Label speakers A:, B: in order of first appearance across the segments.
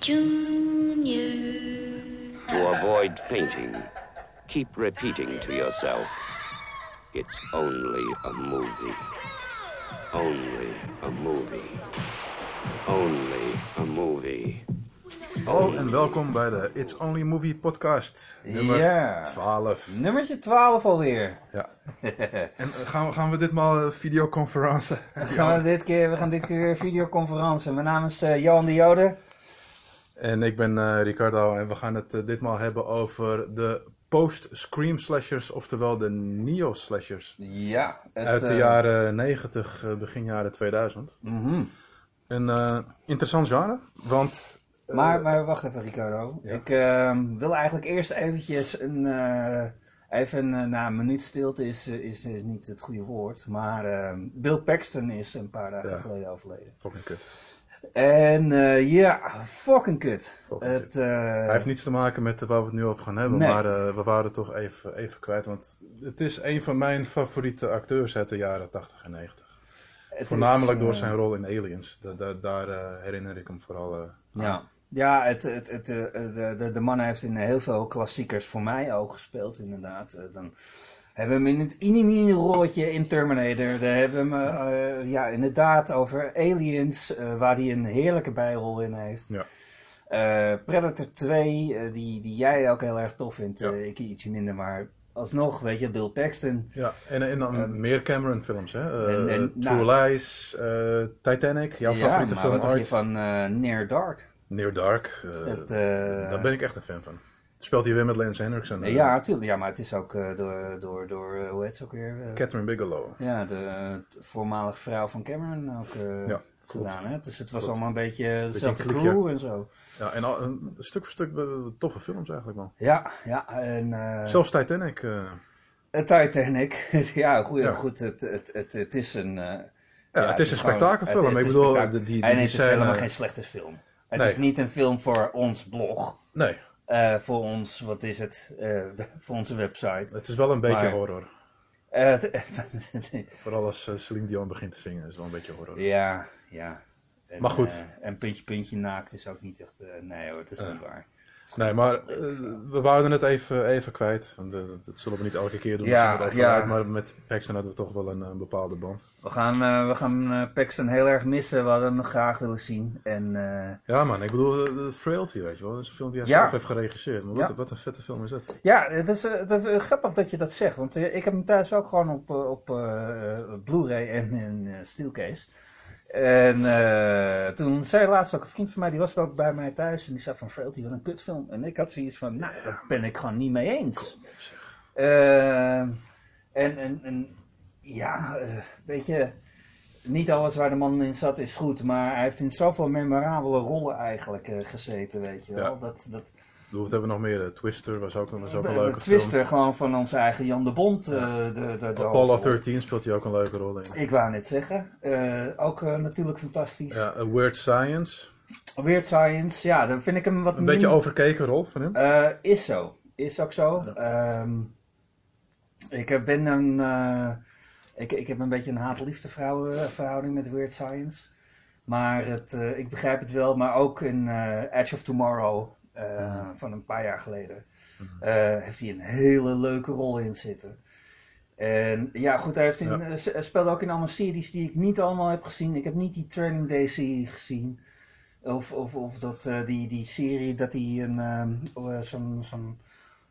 A: Junior.
B: To avoid fainting, keep repeating to yourself, it's only a movie. Only a movie. Only a movie.
C: Hallo en welkom bij de It's Only Movie podcast. Nummer
D: Ja.
C: 12.
D: Nummertje 12 alweer.
C: Ja. En eh, gaan we, gaan we ditmaal uh, videoconferentie?
D: Gaan we, dit keer, we gaan dit keer videoconferentie. Mijn naam is eh, Johan de Jode.
C: En ik ben eh, Ricardo en we gaan het eh, ditmaal hebben over de post-scream slashers, oftewel de neo-slashers.
D: Ja. Het,
C: Uit de
D: eh,
C: jaren 90, eh, begin jaren 2000.
D: mhm.
C: Een interessant genre, want...
D: Maar, maar wacht even Ricardo.
C: Ja.
D: Ik ehm, wil eigenlijk eerst eventjes een... even na een minuut stilte is, is, is niet het goede woord. Maar ehm, Bill Paxton is een paar dagen
C: Ja.
D: geleden overleden.
C: Fucking kut.
D: En eh, ja, fucking kut.
C: Fucking
D: het, eh,
C: Hij heeft niets te maken met waar we het nu over gaan hebben,
D: Nee.
C: maar eh, we waren het toch even, even kwijt. Want het is een van mijn favoriete acteurs uit de jaren 80 en 90.
D: het is,
C: Voornamelijk door zijn rol in Aliens. Da- da- daar herinner ik hem vooral aan.
D: Ja, ja het, het, het, de, de, de man heeft in heel veel klassiekers voor mij ook gespeeld, inderdaad. Dan hebben we hem in het inimini rolletje in Terminator. Dan hebben we hem eh, ja, inderdaad over Aliens, eh, waar hij een heerlijke bijrol in heeft.
C: Ja.
D: Eh, Predator 2, eh, die, die jij ook heel erg tof vindt.
C: Ja.
D: Ik ietsje minder, maar alsnog, weet je, Bill Paxton.
C: Ja, en, en dan meer Cameron films, hè?
D: Ehm, en- en,
C: True
D: nou-
C: Lies, Titanic, jouw
D: ja,
C: favoriete
D: maar
C: film
D: wat je van Near Dark?
C: Near Dark,
D: Het,
C: daar ben ik echt een fan van. Speelt hij weer met Lance Henriksen. eh,
D: Ja, natuurlijk. Ja, maar het is ook eh, door, door, door eh, hoe heet ze ook weer? Eh,
C: Catherine Bigelow.
D: ja, de eh, voormalige vrouw van Cameron ook eh,
C: Ja,
D: gedaan. Hè? Dus het was
C: Klopt.
D: allemaal een beetje dezelfde
C: klikje.
D: crew en zo.
C: Ja, en al, een stuk voor stuk eh, toffe films eigenlijk wel.
D: Ja, ja. En eh
C: Zelfs Titanic. eh,
D: Titanic. ja, goed,
C: Ja.
D: goed het, het, het, het is een... eh,
C: ja, het is een spektakelfilm. ik bedoel,
D: spektakel.
C: die, die, die,
D: en het is helemaal geen slechte film. Het
C: Nee.
D: is niet een film voor ons blog.
C: Nee,
D: eh, voor ons, wat is het? Eh, voor onze website.
C: het is wel een beetje
D: Maar-
C: horror.
D: Eh,
C: Vooral als Celine Dion begint te zingen, is het wel een beetje horror.
D: Ja, ja. En,
C: Maar goed.
D: en puntje, puntje naakt is ook niet echt... nee hoor, het is niet waar.
C: Nee, maar eh, we wouden het even, even kwijt. Want, eh, dat zullen we niet elke keer doen.
D: Ja, ja.
C: Maar met Paxton hadden we toch wel een, een bepaalde band.
D: We gaan, eh, we gaan Paxton heel erg missen. We hadden hem nog graag willen zien. En
C: Ja man, ik bedoel, de Frailty, weet je wel. Dat is een film die hij
D: Ja.
C: zelf heeft geregisseerd. Maar wat,
D: Ja.
C: wat een vette film is dat.
D: ja, het is, het is grappig dat je dat zegt. Want ik heb hem thuis ook gewoon op, op Blu-ray en in Steelcase. En eh, toen zei laatst ook een vriend van mij, die was ook bij mij thuis. En die zei van Frailty, wat een kutfilm. En ik had zoiets van, nou, daar ben ik gewoon niet mee eens. Eh, en, en, en ja, eh, weet je, niet alles waar de man in zat is goed, maar hij heeft in zoveel memorabele rollen eigenlijk eh, gezeten, weet je wel.
C: Ja.
D: Dat, dat,
C: wat hebben we nog meer? Eh, Twister was ook, was ook een
D: de,
C: leuke
D: de Twister gewoon van onze eigen Jan de Bond. eh, de, de.
C: Apollo
D: hoofdrol.
C: 13 speelt hij ook een leuke rol in.
D: Ik wou net zeggen. Eh, ook eh, natuurlijk fantastisch.
C: Ja, A Weird Science.
D: Weird Science, ja, dan vind ik hem wat
C: Een beetje overkeken rol van hem.
D: Eh, is zo. Is ook zo. Ehm, ik heb- ben een. eh, ik, ik heb een beetje een haat-liefde eh, verhouding met Weird Science. Maar het, eh, ik begrijp het wel. Maar ook in eh, Edge of Tomorrow eh, van een paar jaar geleden. eh, heeft hij een hele leuke rol in zitten. En ja, goed, hij heeft in,
C: Ja.
D: eh, s- hij speelt ook in allemaal series die ik niet allemaal heb gezien. Ik heb niet die Training Day serie gezien. Of, of, of dat, die, die serie dat hij een, ehm, eh, zo'n, zo'n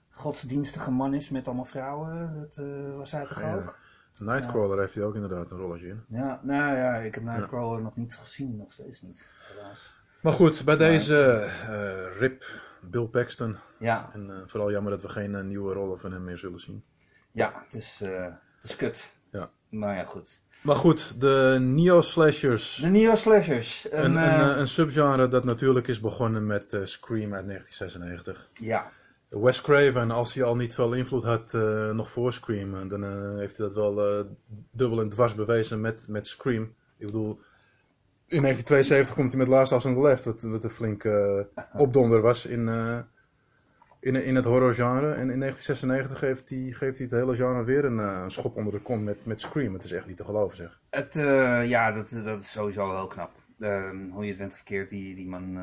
D: godsdienstige man is met allemaal vrouwen. Dat was hij toch
C: Ja.
D: ook?
C: Nightcrawler heeft hij ook inderdaad een rolletje in.
D: Ja, nou ja, ik heb Nightcrawler nog niet gezien, nog steeds niet, helaas.
C: Maar goed, bij deze eh, Rip, Bill Paxton.
D: Ja,
C: En eh, vooral jammer dat we geen eh, nieuwe rollen van hem meer zullen zien.
D: ja, het is, het is kut.
C: Ja.
D: Maar ja, goed.
C: Maar goed, de neo-slashers.
D: De Neo Slashers.
C: Een,
D: Een,
C: een, een subgenre dat natuurlijk is begonnen met Scream uit 1996.
D: ja,
C: Wes Craven, als hij al niet veel invloed had nog voor Scream, dan heeft hij dat wel dubbel en dwars bewezen met, met Scream. Ik bedoel, in 1972 komt hij met Last House on the Left, wat, wat een flinke eh, opdonder was in, eh, in, in het horrorgenre. En in 1996 geeft hij, geeft hij het hele genre weer een, eh, schop onder de kont met, met Scream. Het is echt niet te geloven zeg.
D: het, ja dat, dat is sowieso heel knap. Ehm, hoe je het went of verkeerd, die, die man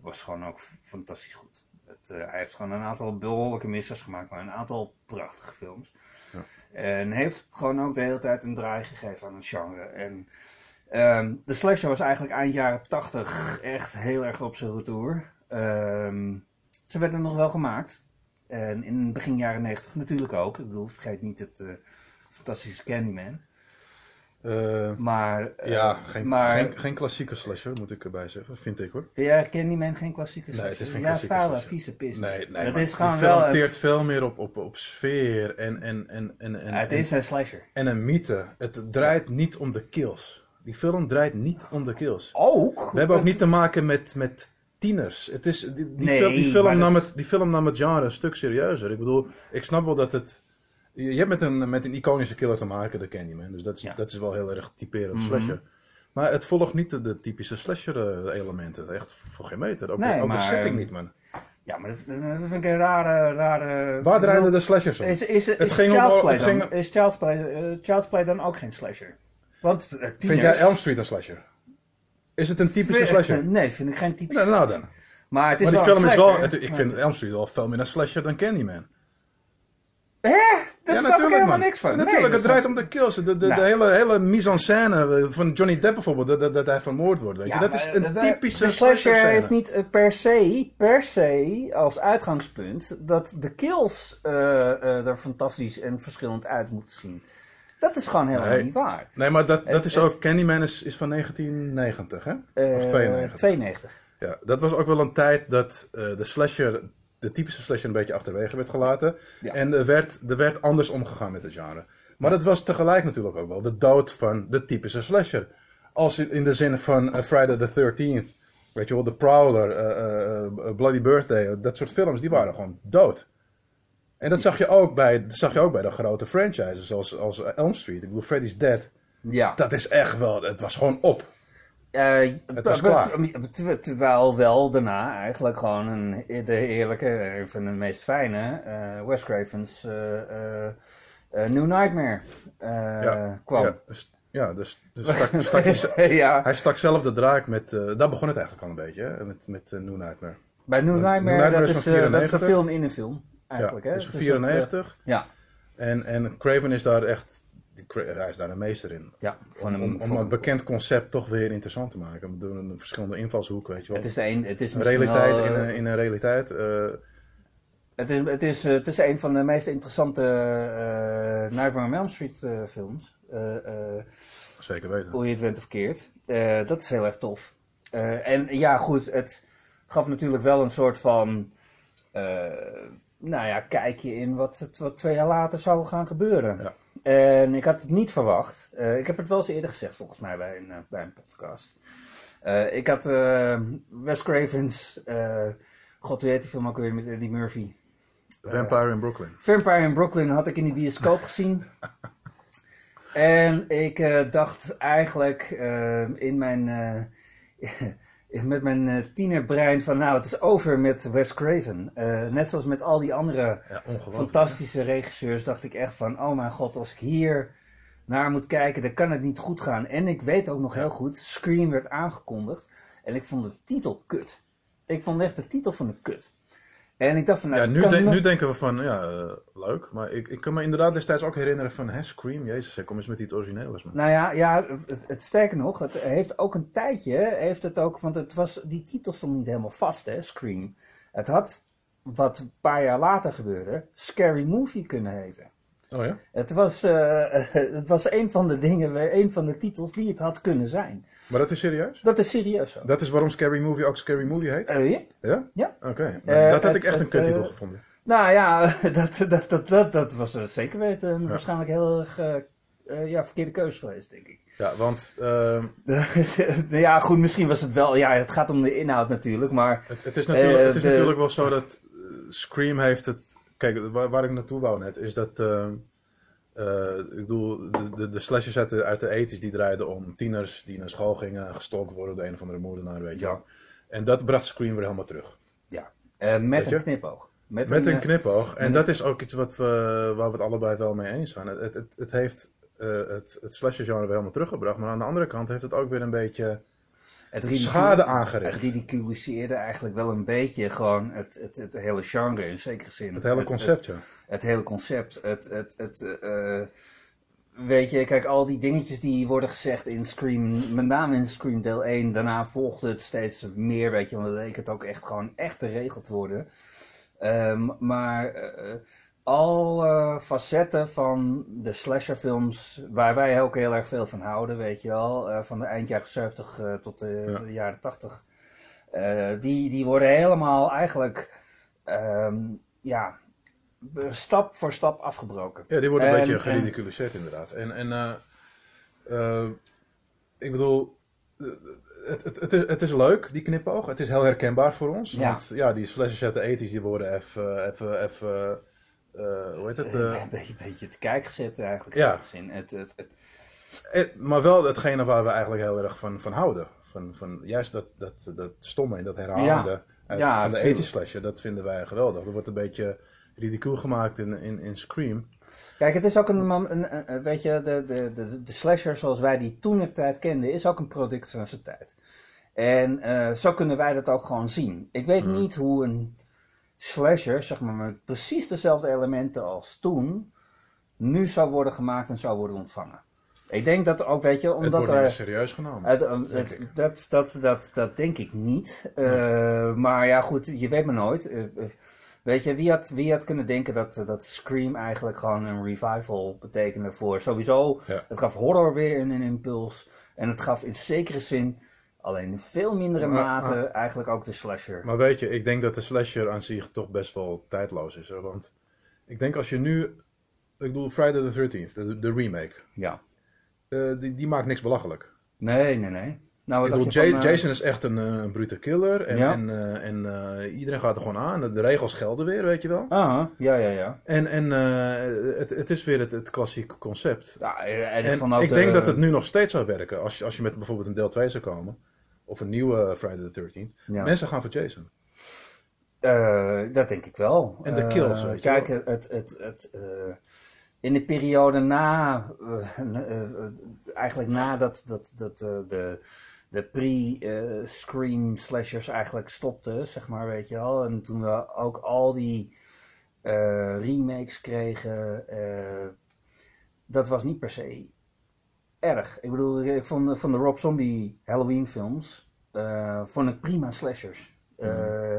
D: was gewoon ook fantastisch goed. Het, hij heeft gewoon een aantal behoorlijke missers gemaakt, maar een aantal prachtige films.
C: Ja.
D: En heeft gewoon ook de hele tijd een draai gegeven aan het genre. En ehm, de slasher was eigenlijk eind jaren 80 echt heel erg op zijn retour. Ehm, ze werden nog wel gemaakt. En in begin jaren 90 natuurlijk ook. Ik bedoel, vergeet niet het eh, fantastische Candyman.
C: Eh,
D: Maar, eh,
C: ja, geen,
D: maar
C: geen, geen klassieke slasher, moet ik erbij zeggen. Vind ik hoor.
D: jij Candyman geen klassieke
C: Nee,
D: slasher?
C: het is geen
D: ja,
C: klassieke
D: vuile,
C: slasher.
D: vieze pis.
C: Nee, nee
D: Het is gewoon wel... een-
C: teert veel meer op, op, op sfeer en, en, en, en, en,
D: Ja, het
C: en-
D: is een slasher.
C: en een mythe. Het draait niet om de kills. Die film draait niet om de kills.
D: Ook?
C: We hebben ook niet te maken met, met tieners. Het is, die, die,
D: Nee,
C: film, die, film nam het, die film nam het genre een stuk serieuzer. Ik bedoel, ik snap wel dat het... Je hebt met een, met een iconische killer te maken, de Candyman. Dus dat is,
D: Ja.
C: dat is wel heel erg typerend
D: Mhm.
C: slasher. Maar het volgt niet de, de typische slasher eh, elementen. Echt voor geen meter. Ook,
D: Nee,
C: de, ook
D: maar-
C: de setting niet, man.
D: Ja, maar dat, dat vind ik een rare... rare
C: Waar draaiden de slashers om?
D: Is, is, is,
C: Het ging om-
D: Child's, Play
C: het
D: dan,
C: ging-
D: is Child's, Play, eh, Child's Play dan ook geen slasher? Want eh, tieners...
C: Vind jij Elm Street een slasher? Is het een typische slasher?
D: Nee, vind ik geen typische
C: Nou, nou dan.
D: Maar het is
C: Maar die
D: wel
C: film
D: een
C: is wel...
D: slasher.
C: het- ik vind Elm Street wel veel meer een slasher dan Candyman.
D: Hè? Daar snap ik helemaal niks van.
C: Ja,
D: Nee,
C: natuurlijk,
D: dat
C: het draait om de kills. De, de, de
D: Nou.
C: hele, hele mise en scène eh, van Johnny Depp bijvoorbeeld, dat, dat, dat hij vermoord wordt. Weet je.
D: Ja,
C: dat is een typische
D: De slasher
C: slasher
D: heeft niet eh, per se, per se als uitgangspunt dat de kills er fantastisch en verschillend uit moeten zien. Dat is gewoon helemaal
C: Nee.
D: niet waar.
C: Nee, maar dat, dat
D: Het-
C: is
D: het-
C: ook... Candyman is, is van 1990, hè?
D: Eh,
C: of 92.
D: 92.
C: Ja, dat was ook wel een tijd dat eh, de slasher, de typische slasher, een beetje achterwege werd gelaten.
D: Ja.
C: En er werd, er werd anders omgegaan met het genre. Maar dat was tegelijk natuurlijk ook wel de dood van de typische slasher. Als in, de zin van eh, Friday the 13th, weet je wel, The Prowler, eh, eh, eh, Bloody Birthday, dat soort films, die waren gewoon dood. En dat zag je ook bij, zag je ook bij de grote franchises als, als Elm Street. Ik bedoel, Freddy's Dead.
D: Ja.
C: Dat is echt wel, het was gewoon op.
D: Eh,
C: Het was klaar.
D: Terwijl wel daarna eigenlijk gewoon een, de heerlijke, een van de meest fijne, eh Wes Craven's eh, New Nightmare
C: Ja,
D: kwam.
C: Ja, dus, ja, dus, dus stak, stak hij,
D: ja,
C: hij stak zelf de draak met... daar begon het eigenlijk al een beetje, hè? Met, met New Nightmare.
D: bij New
C: New
D: Nightmare,
C: Nightmare
D: dat,
C: is
D: dat is een
C: 94.
D: film in een film. Eigenlijk,
C: ja,
D: hè?
C: is van
D: Het is dat, eh,
C: 94.
D: ja,
C: en, en Craven is daar echt... hij is daar een meester in.
D: ja, van
C: Om,
D: een,
C: om, om
D: van-
C: een bekend concept toch weer interessant te maken. Door een verschillende invalshoeken, weet je wel.
D: het is een, het is
C: een realiteit
D: wel,
C: in,
D: eh,
C: een, in een realiteit. eh,
D: Het is, het, is, het is een van de meest interessante eh Nightmare on Elm Street films. Eh, eh,
C: zeker weten.
D: hoe je het went of keert. Eh, dat is heel erg tof. Eh, en ja, goed, het gaf natuurlijk wel een soort van. Nou ja, kijkje in wat, het, wat twee jaar later zou gaan gebeuren.
C: Ja.
D: En ik had het niet verwacht. Eh, ik heb het wel eens eerder gezegd, volgens mij, bij een, eh, bij een podcast. Eh, ik had Wes Craven's. God, heet die film ook weer met Eddie Murphy?
C: Vampire in Brooklyn.
D: Vampire in Brooklyn had ik in de bioscoop gezien. En ik dacht eigenlijk in mijn, met mijn eh, tienerbrein van nou het is over met Wes Craven. Eh, net zoals met al die andere
C: Ja,
D: fantastische regisseurs dacht ik echt van oh mijn god als ik hier naar moet kijken dan kan het niet goed gaan. En ik weet ook nog heel goed, Scream werd aangekondigd en ik vond de titel kut. Ik vond echt de titel van de kut. En ik dacht van nou,
C: Ja, nu, denken we van, ja, eh, leuk. Maar ik, ik kan me inderdaad destijds ook herinneren van, hè, Scream, jezus, hè, kom eens met iets origineels. Man.
D: Nou ja, ja het, het sterker nog, het heeft ook een tijdje, heeft het ook, want het was, die titel stond niet helemaal vast, hè, Scream. Het had, wat een paar jaar later gebeurde, Scary Movie kunnen heten.
C: Oh ja?
D: Het was, eh, het was een van de dingen, een van de titels die het had kunnen zijn.
C: Maar dat is serieus?
D: Dat is serieus zo.
C: Dat is waarom Scary Movie ook Scary Movie heet?
D: Eh, ja?
C: Ja?
D: Ja.
C: Oké.
D: Eh,
C: dat had ik echt een kuttitel gevonden.
D: Nou ja, dat, dat, dat, dat, dat was zeker weten een waarschijnlijk heel erg ja, verkeerde keuze geweest, denk ik.
C: Ja, want ehm,
D: ja, goed, misschien was het wel. Ja, het gaat om de inhoud natuurlijk, maar.
C: het, het is, natuurlijk, het is natuurlijk wel zo dat Scream heeft het... Kijk, waar, waar ik naartoe wou net, is dat... ehm, eh, ik bedoel, de, de, de slashers uit de, uit de ethisch die draaiden om tieners die naar school gingen, gestalkt worden door een of andere moordenaar, weet je
D: Ja.
C: En dat bracht Scream weer helemaal terug.
D: Ja, eh, met een knipoog.
C: Met een
D: eh,
C: knipoog. En
D: met
C: dat is ook iets wat we, waar we het allebei wel mee eens zijn. Het, het, het, het heeft eh, het, het slasher genre weer helemaal teruggebracht. Maar aan de andere kant heeft het ook weer een beetje
D: het
C: schade
D: Het
C: aangericht.
D: ridiculiseerde eigenlijk wel een beetje gewoon het, het, het hele genre in zekere zin.
C: Het hele concept, ja.
D: het hele concept. Het, het, het, eh, weet je, kijk, al die dingetjes die worden gezegd in Scream, met name in Scream deel 1, daarna volgde het steeds meer, weet je, want dan leek het ook echt gewoon echt te regeld te worden. Ehm, maar eh, alle facetten van de slasherfilms, waar wij ook heel erg veel van houden, weet je wel, eh, van de eind jaren 70 eh, tot de,
C: Ja.
D: de jaren 80, eh, die, die worden helemaal eigenlijk, ehm, ja, stap voor stap afgebroken.
C: Ja, die worden een
D: En-
C: beetje geridiculiseerd inderdaad. En, en ik bedoel, het, het, het, is, het is leuk, die knipoog. Het is heel herkenbaar voor ons.
D: Ja.
C: Want ja, die slashers uit de 80's, die worden even, even, even hoe heet het? eh,
D: een beetje, beetje te kijken gezet eigenlijk.
C: Ja.
D: Zin. Het, het, het,
C: eh, maar wel hetgene waar we eigenlijk heel erg van, van houden. Van, van juist dat, dat, dat stomme en dat herhalende uit,
D: Ja,
C: van de
D: tuurlijk.
C: 80's slasher. Dat vinden wij geweldig. Er wordt een beetje ridicuul gemaakt in, in, in Scream.
D: Kijk, het is ook een, een, een- weet je, de, de, de, de slasher zoals wij die toen de tijd kenden, is ook een product van zijn tijd. En eh, zo kunnen wij dat ook gewoon zien. Ik weet niet hoe een slasher, zeg maar met precies dezelfde elementen als toen, nu zou worden gemaakt en zou worden ontvangen. Ik denk dat ook, weet je,
C: het
D: omdat
C: wordt niet meer
D: er...
C: serieus genomen.
D: Het, eh, het- dat, dat, dat, dat denk ik niet. Eh, Maar ja, goed, je weet maar nooit. Eh, weet je, wie had, wie had kunnen denken dat, dat Scream eigenlijk gewoon een revival betekende voor sowieso.
C: Ja.
D: Het gaf horror weer een, een impuls. En het gaf in zekere zin, alleen in veel mindere
C: Maar-
D: mate, eigenlijk ook de slasher.
C: Maar weet je, ik denk dat de slasher aan zich toch best wel tijdloos is. Hè? Want ik denk als je nu, ik bedoel Friday the 13th, de, de remake,
D: ja.
C: eh, die, die maakt niks belachelijk.
D: Nee, nee, nee. Nou,
C: Ik
D: wat
C: bedoel, Ja-
D: van, eh,
C: Jason is echt een, een brute killer en,
D: Ja.
C: en, en iedereen gaat er gewoon aan. De, regels gelden weer, weet je wel.
D: Aha, ja, ja, ja.
C: En, en het, het is weer het, het klassieke concept.
D: ja en ik
C: ik
D: de-
C: denk dat het nu nog steeds zou werken als als je met bijvoorbeeld een deel 2 zou komen. Of een nieuwe Friday the 13th.
D: Ja.
C: Mensen gaan voor Jason.
D: Eh, dat denk ik wel.
C: En de
D: Eh,
C: kills, weet je
D: Kijk, het, het, het, eh, in de periode na, eh, eh, eh, eigenlijk nadat dat, dat, eh, de, de pre-scream slashers eigenlijk stopten, zeg maar, weet je wel. En toen we ook al die eh, remakes kregen, eh, dat was niet per se erg. Ik bedoel, ik vond van de Rob Zombie Halloween films, eh, vond ik prima slashers. Eh,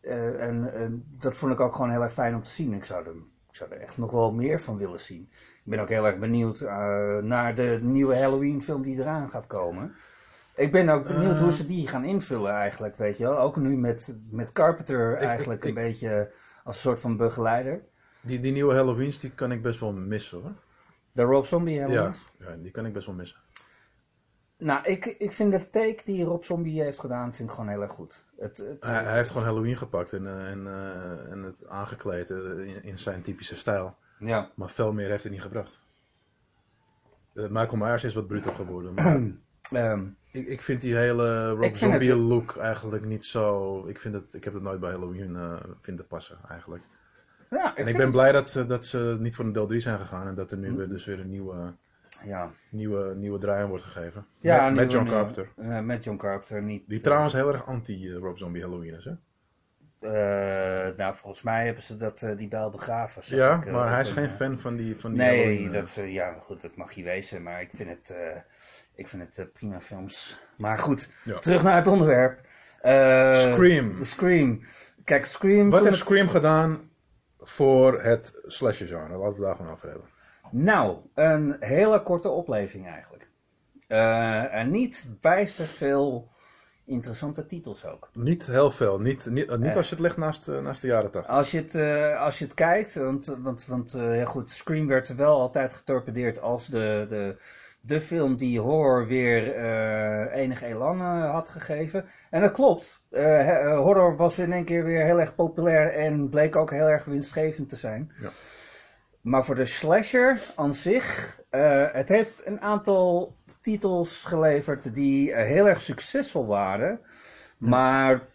D: eh, en, en dat vond ik ook gewoon heel erg fijn om te zien. Ik zou, er, ik zou er echt nog wel meer van willen zien. Ik ben ook heel erg benieuwd naar de nieuwe Halloween film die eraan gaat komen. Ik ben ook benieuwd hoe ze die gaan invullen eigenlijk, weet je wel. Ook nu met, met Carpenter eigenlijk
C: ik-
D: een beetje als soort van begeleider.
C: Die, die nieuwe Halloweens, die kan ik best wel missen hoor.
D: De Rob Zombie
C: Ja,
D: Halloween.
C: ja, die kan ik best wel missen.
D: Nou, ik, ik vind de take die Rob Zombie heeft gedaan, vind ik gewoon heel erg goed. Het, het,
C: Hij, hij heeft gewoon Halloween gepakt en, eh, en, eh, en het aangekleed eh, in, in zijn typische stijl.
D: Ja.
C: Maar veel meer heeft hij niet gebracht. Michael Myers is wat bruter geworden. Maar
D: Ehm,
C: ik, ik vind die hele Rob Zombie look eigenlijk niet zo... Ik, vind het, ik heb het nooit bij Halloween vinden passen eigenlijk.
D: Ja,
C: En ik ben blij dat ze, dat ze niet voor een deel 3 zijn gegaan. En dat er nu weer, dus weer een nieuwe,
D: Ja,
C: nieuwe, nieuwe draai aan wordt gegeven.
D: ja
C: met, John Carpenter.
D: eh, met John Carpenter, niet...
C: Die
D: eh,
C: trouwens heel erg anti-Rob Zombie Halloween is, hè?
D: eh, nou, volgens mij hebben ze dat, die bijl begraven.
C: Ja,
D: ik,
C: maar hij is
D: een,
C: geen fan van die, van die
D: Nee,
C: Halloween,
D: dat, ja, goed, dat mag je wezen, maar ik vind het, ik vind het prima films. Maar goed,
C: Ja.
D: terug naar het onderwerp.
C: Scream.
D: Scream. Kijk, Scream...
C: Wat heeft
D: het-
C: Scream gedaan voor het slasher genre? Laten we daar gewoon over hebben.
D: Nou, een hele korte opleving eigenlijk. Eh, en niet bijster veel interessante titels ook.
C: Niet heel veel. Niet, niet, niet
D: Eh.
C: als je het legt naast, eh, naast de jaren 80.
D: Als je het, eh, als je het kijkt, want, want, want eh, ja goed, Scream werd wel altijd getorpedeerd als de, de, de film die horror weer eh enig elan eh, had gegeven. En dat klopt. Eh, horror was in één keer weer heel erg populair en bleek ook heel erg winstgevend te zijn.
C: Ja.
D: Maar voor de slasher aan zich, het heeft een aantal titels geleverd die heel erg succesvol waren. Maar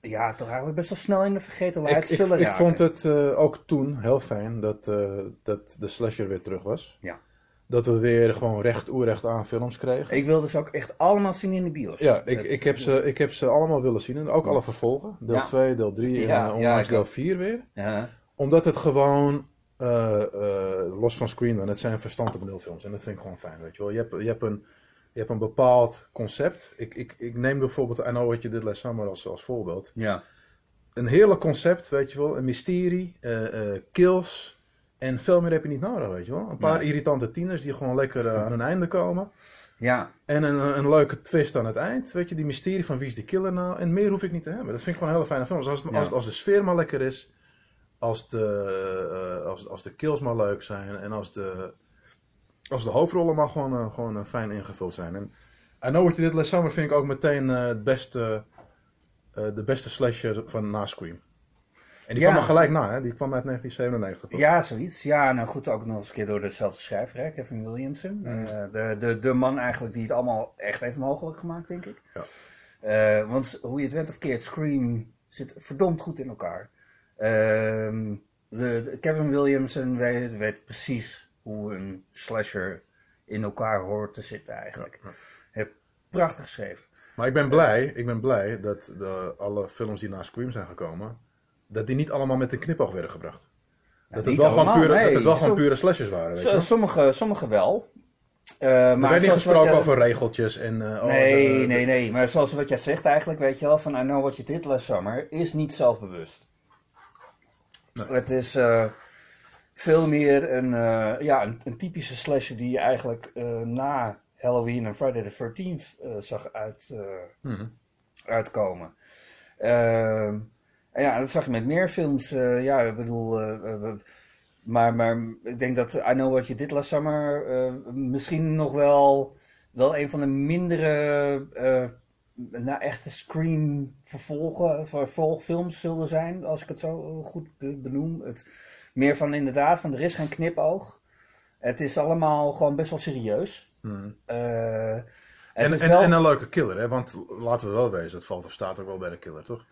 D: ja, toch eigenlijk best wel snel in de vergetelheid
C: Ik, ik,
D: zullen
C: ik
D: raken.
C: vond het ook toen heel fijn dat, dat de slasher weer terug was.
D: Ja.
C: Dat we weer gewoon recht oerrecht aan films kregen.
D: Ik wilde ze ook echt allemaal zien in de bios.
C: Ja, ik, ik, heb ze, ik heb ze allemaal willen zien. En ook alle vervolgen. Deel
D: Ja.
C: 2, deel 3 en
D: Ja,
C: eh, onlangs deel
D: ook.
C: 4 weer.
D: Ja.
C: Omdat het gewoon, eh, eh, los van Scream dan, het zijn verstand op nulfilms. En dat vind ik gewoon fijn, weet je wel. Je hebt, je hebt, een, je hebt een bepaald concept. Ik, ik, ik neem bijvoorbeeld I Know What You Did Last Summer als, als voorbeeld.
D: ja.
C: Een heerlijk concept, weet je wel. Een mysterie, kills. En veel meer heb je niet nodig, weet je wel. Een paar irritante tieners die gewoon lekker eh, aan hun einde komen.
D: Ja.
C: En een, een leuke twist aan het eind. Weet je, die mysterie van wie is de killer nou. En meer hoef ik niet te hebben. Dat vind ik gewoon een hele fijne film. Dus als, het,
D: Ja.
C: als, als de sfeer maar lekker is. Als de, eh, als, als de kills maar leuk zijn. En als de, als de hoofdrollen maar gewoon, eh, gewoon eh, fijn ingevuld zijn. En I Know What You Did Last Summer vind ik ook meteen eh, het beste, eh, de beste slasher van na Scream. En die
D: Ja.
C: kwam er gelijk na, hè? Die kwam uit 1997.
D: ja, zoiets. Ja, nou goed, ook nog eens een keer door dezelfde schrijver, hè, Kevin Williamson.
C: Mm.
D: Eh, de, de, de man eigenlijk die het allemaal echt heeft mogelijk gemaakt, denk ik.
C: Ja.
D: Eh, want hoe je het went of keert, Scream zit verdomd goed in elkaar. Ehm, de, de- Kevin Williamson weet, weet precies hoe een slasher in elkaar hoort te zitten eigenlijk.
C: Ja,
D: prachtig geschreven.
C: Maar ik ben blij, ik ben blij dat de, alle films die na Scream zijn gekomen, dat die niet allemaal met een knipoog werden gebracht. Dat het, wel gewoon,
D: allemaal,
C: pure, dat het wel gewoon pure slashers waren. Weet je?
D: Sommige, sommige wel. Eh,
C: er
D: maar
C: werd niet gesproken over regeltjes en... eh, oh,
D: Nee,
C: de-
D: nee, nee. Maar zoals wat jij zegt eigenlijk, weet je wel, van I know what you did last summer, is niet zelfbewust.
C: Nee.
D: Het is eh, veel meer een, eh, ja, een, een typische slasher die je eigenlijk eh, na Halloween en Friday the 13th eh, zag uit, eh,
C: Mhm.
D: uitkomen. Ehm, en ja, dat zag je met meer films. eh, ja, ik bedoel, eh, eh, maar, maar ik denk dat I Know What You Did Last Summer misschien nog wel, wel een van de mindere, nou echte Scream vervolgen, vervolgfilms zullen zijn, als ik het zo goed be- benoem. Het, meer van inderdaad, van er is geen knipoog. Het is allemaal gewoon best wel serieus. Het
C: En,
D: is
C: en,
D: wel-
C: en een leuke killer, hè? Want laten we wel wezen, het valt of staat ook wel bij de killer, toch?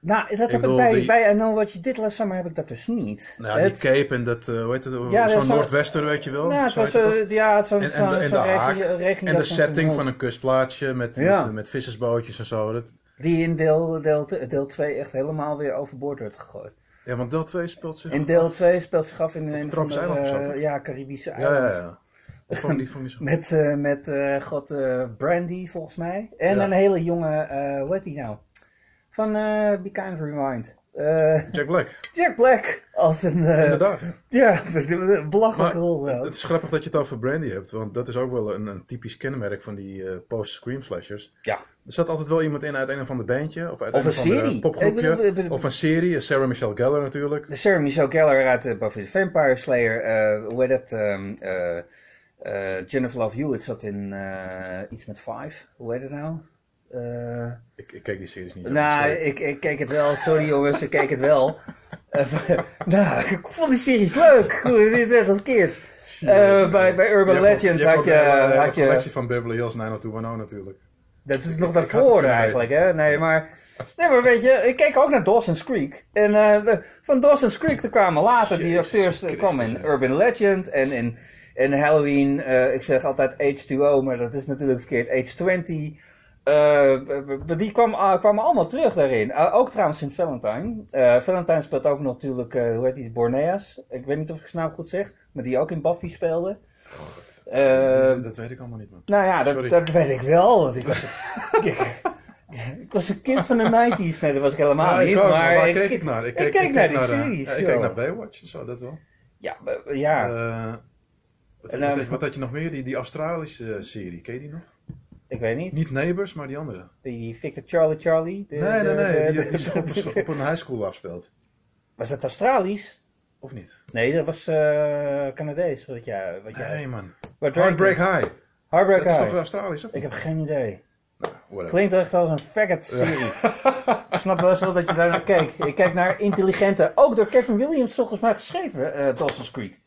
D: Nou, dat heb ik bij,
C: die-
D: bij I Know What You Did Last Summer heb ik dat dus niet.
C: Nou, ja,
D: Het-
C: die cape en dat, eh, hoe heet het,
D: Ja, dat
C: zo'n
D: zo-
C: Noordwester, weet je wel?
D: nou, het was eh,
C: toch?
D: ja, zo'n
C: en,
D: zo,
C: en, de- en de haak,
D: regen, regenjas
C: en de
D: van
C: setting van een kustplaatsje met,
D: Ja.
C: met, met vissersbootjes en zo. Dat,
D: Die in deel, deel, deel 2 echt helemaal weer overboord werd gegooid.
C: ja, want deel 2 speelt zich...
D: In deel 2 speelt zich af in een van de
C: eiland of zo,
D: eh,
C: toch?
D: ja, Caribische
C: Ja,
D: eiland.
C: ja, ja. Vond vond niet zo
D: Met, eh, met eh, god, eh, Brandy volgens mij. En
C: Ja.
D: een hele jonge, eh hoe heet die nou? Van eh Be Kind Rewind. Eh,
C: Jack Black,
D: Jack Black als een,
C: inderdaad. Ja.
D: belachelijke rol.
C: het, is grappig dat je het over Brandy hebt, want dat is ook wel een, een typisch kenmerk van die eh, post-scream slashers.
D: Ja.
C: Er zat altijd wel iemand in uit een of ander bandje, of uit
D: Of
C: een,
D: serie.
C: popgroepje,
D: Ik ik
C: of een serie, Sarah Michelle Gellar natuurlijk.
D: De Sarah Michelle Gellar uit uh, Buffy the Vampire Slayer. hoe heet eh, eh, Jennifer Love Hewitt zat in iets met Five. Hoe heet het nou? Eh,
C: Ik, ik keek die series niet.
D: nou, ik, ik keek het wel. Sorry jongens, ik keek het wel. Eh, nou, ik vond die series leuk. Dit werd verkeerd. Eh, bij, bij Urban
C: Je
D: Legend had je... Had je
C: collectie van Beverly Hills 90210 natuurlijk.
D: Dat is nog
C: ik
D: daarvoor eigenlijk, hè? Nee maar, nee, maar weet je, ik keek ook naar Dawson's Creek. En de- van Dawson's Creek er kwamen later die acteurs, kwamen in
C: ja.
D: Urban Legend en in, in Halloween. ik zeg altijd H2O, maar dat is natuurlijk verkeerd, H20. Eh, b- die kwam, ah, kwamen allemaal terug daarin. Ah, ook trouwens in Valentine. Eh, Valentine speelt ook natuurlijk, eh, hoe heet die, Borneas. Ik weet niet of ik zijn naam goed zeg, maar die ook in Buffy speelde. Eh,
C: dat weet ik allemaal niet, man.
D: nou ja, dat, dat weet ik wel. Want ik, was, ik, ik was een kind van de 90s. Nee, dat was ik helemaal
C: ik
D: niet.
C: ook,
D: maar ik,
C: keek ik naar?
D: ik keek naar die
C: eh,
D: series,
C: ja, ik keek naar Baywatch en zo, dat wel.
D: ja, maar- ja.
C: Eh, wat,
D: En,
C: wat-
D: eh,
C: wat, wat had je nog meer? Die, die Australische eh, serie, ken je die nog?
D: Ik weet niet.
C: Niet Neighbors, maar die andere.
D: Die Victor Charlie Charlie. de-
C: nee, nee, nee,
D: de-
C: die,
D: de-
C: die zich op, een- op een high school afspeelt.
D: was dat Australisch?
C: Of niet?
D: Nee, dat was eh Canadees. Wat jij, wat jij,
C: Nee, man. Heartbreak. High.
D: Heartbreak
C: Dat is
D: High.
C: toch Australisch, of
D: Ik heb geen idee.
C: Whatever.
D: Klinkt echt als een faggot serie. ik snap wel eens wel dat je daar naar keek. Ik kijk naar intelligente, ook door Kevin Williams volgens mij geschreven, eh Dawson's Creek.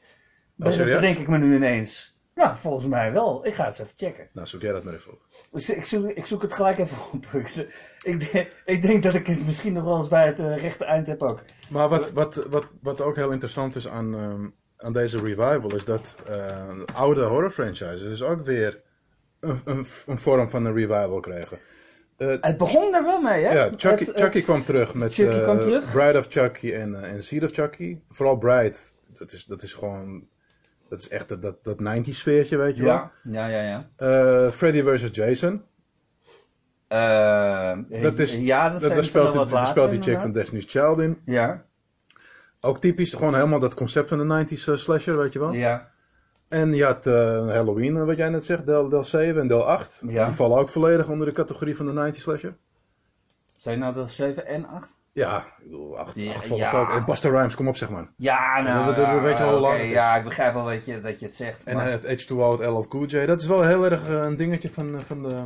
D: Dat
C: serieus?
D: bedenk ik me nu ineens. Nou, volgens mij wel. Ik ga het eens even checken.
C: Nou, zoek jij dat maar even op.
D: Dus ik, zoek, ik zoek het gelijk even op. Ik, ik, denk- ik denk dat ik het misschien nog wel eens bij het eh, rechte eind heb ook.
C: Maar wat, wat, wat, wat ook heel interessant is aan, ehm, aan deze revival is dat eh, oude horror franchises dus ook weer een, een, een vorm van een revival kregen. Eh,
D: Het begon daar wel mee, hè?
C: ja, Chucky,
D: Het-
C: Chucky
D: het-
C: kwam terug met
D: Chucky
C: eh,
D: kwam terug.
C: Bride of Chucky en, en Seed of Chucky. Vooral Bride, dat is, dat is gewoon, dat is echt dat, dat, dat 90s sfeertje, weet je
D: Ja, ja, ja, ja.
C: wel. Eh, Freddy vs. Jason,
D: Eh,
C: dat is,
D: ja, dat
C: dat, daar
D: er
C: speelt,
D: wel
C: die,
D: later,
C: speelt die chick van. Destiny's Child in.
D: Ja,
C: Ook typisch, gewoon helemaal dat concept van de 90s eh, slasher, weet je wel.
D: ja.
C: En je had eh, Halloween, wat jij net zegt, deel, deel 7 en deel 8.
D: Ja.
C: Die vallen ook volledig onder de categorie van de 90s slasher.
D: Zijn nou de 7 en 8?
C: Ja, ik bedoel, 8,
D: Ja, ja.
C: ook. En Busta Rhymes, kom op zeg maar.
D: Ja, nou,
C: dat- dat- dat
D: ja,
C: weet je
D: oké,
C: lang.
D: Ja, ik begrijp wel dat je, dat je het zegt.
C: En
D: maar-
C: eh, het H2O, het LL Cool J, dat is wel heel erg eh, een dingetje van, eh, van de...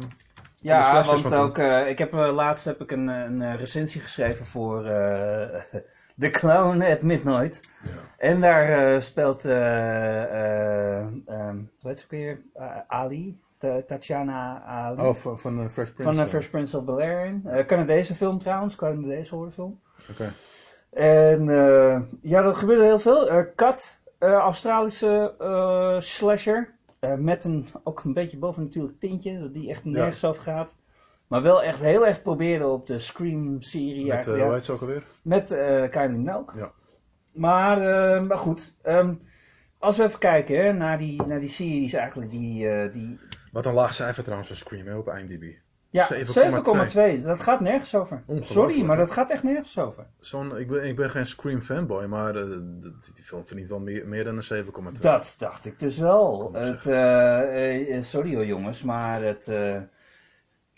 D: Ja, want ook, eh, ik heb eh, laatst heb ik een, eh, een eh, recensie geschreven voor eh The Clown at Midnight. En daar eh, speelt, eh eh ehm, hoe heet ze ook weer? Eh, Ali, Tatjana Ali.
C: Oh, van, van eh, Fresh Prince.
D: van de
C: eh.
D: First Prince of Bel-Air. Eh, Canadese film trouwens, Canadese horrorfilm.
C: Oké.
D: En eh, ja, dat gebeurde heel veel. Eh Kat, eh, Australische eh, slasher. Eh, met een, ook een beetje bovennatuurlijk tintje, dat die echt nergens over gaat. Maar wel echt heel erg probeerde op de Scream-serie.
C: Met, eh,
D: ja.
C: hoe heet ze ook alweer?
D: Met eh Kylie Minogue.
C: Ja.
D: Maar, eh, maar goed, ehm, als we even kijken hè, naar, die, naar die series eigenlijk, die, eh, die
C: Wat een laag cijfer trouwens van Scream hè, op IMDb.
D: ja,
C: 7,2.
D: 7,2. Dat gaat nergens over. Sorry, maar dat gaat echt nergens over.
C: Zo'n, ik, ben, ik ben geen Scream fanboy, maar eh, die, die film verdient wel meer, meer dan een 7,2.
D: Dat dacht ik dus wel. Het, eh, eh, sorry hoor jongens, maar het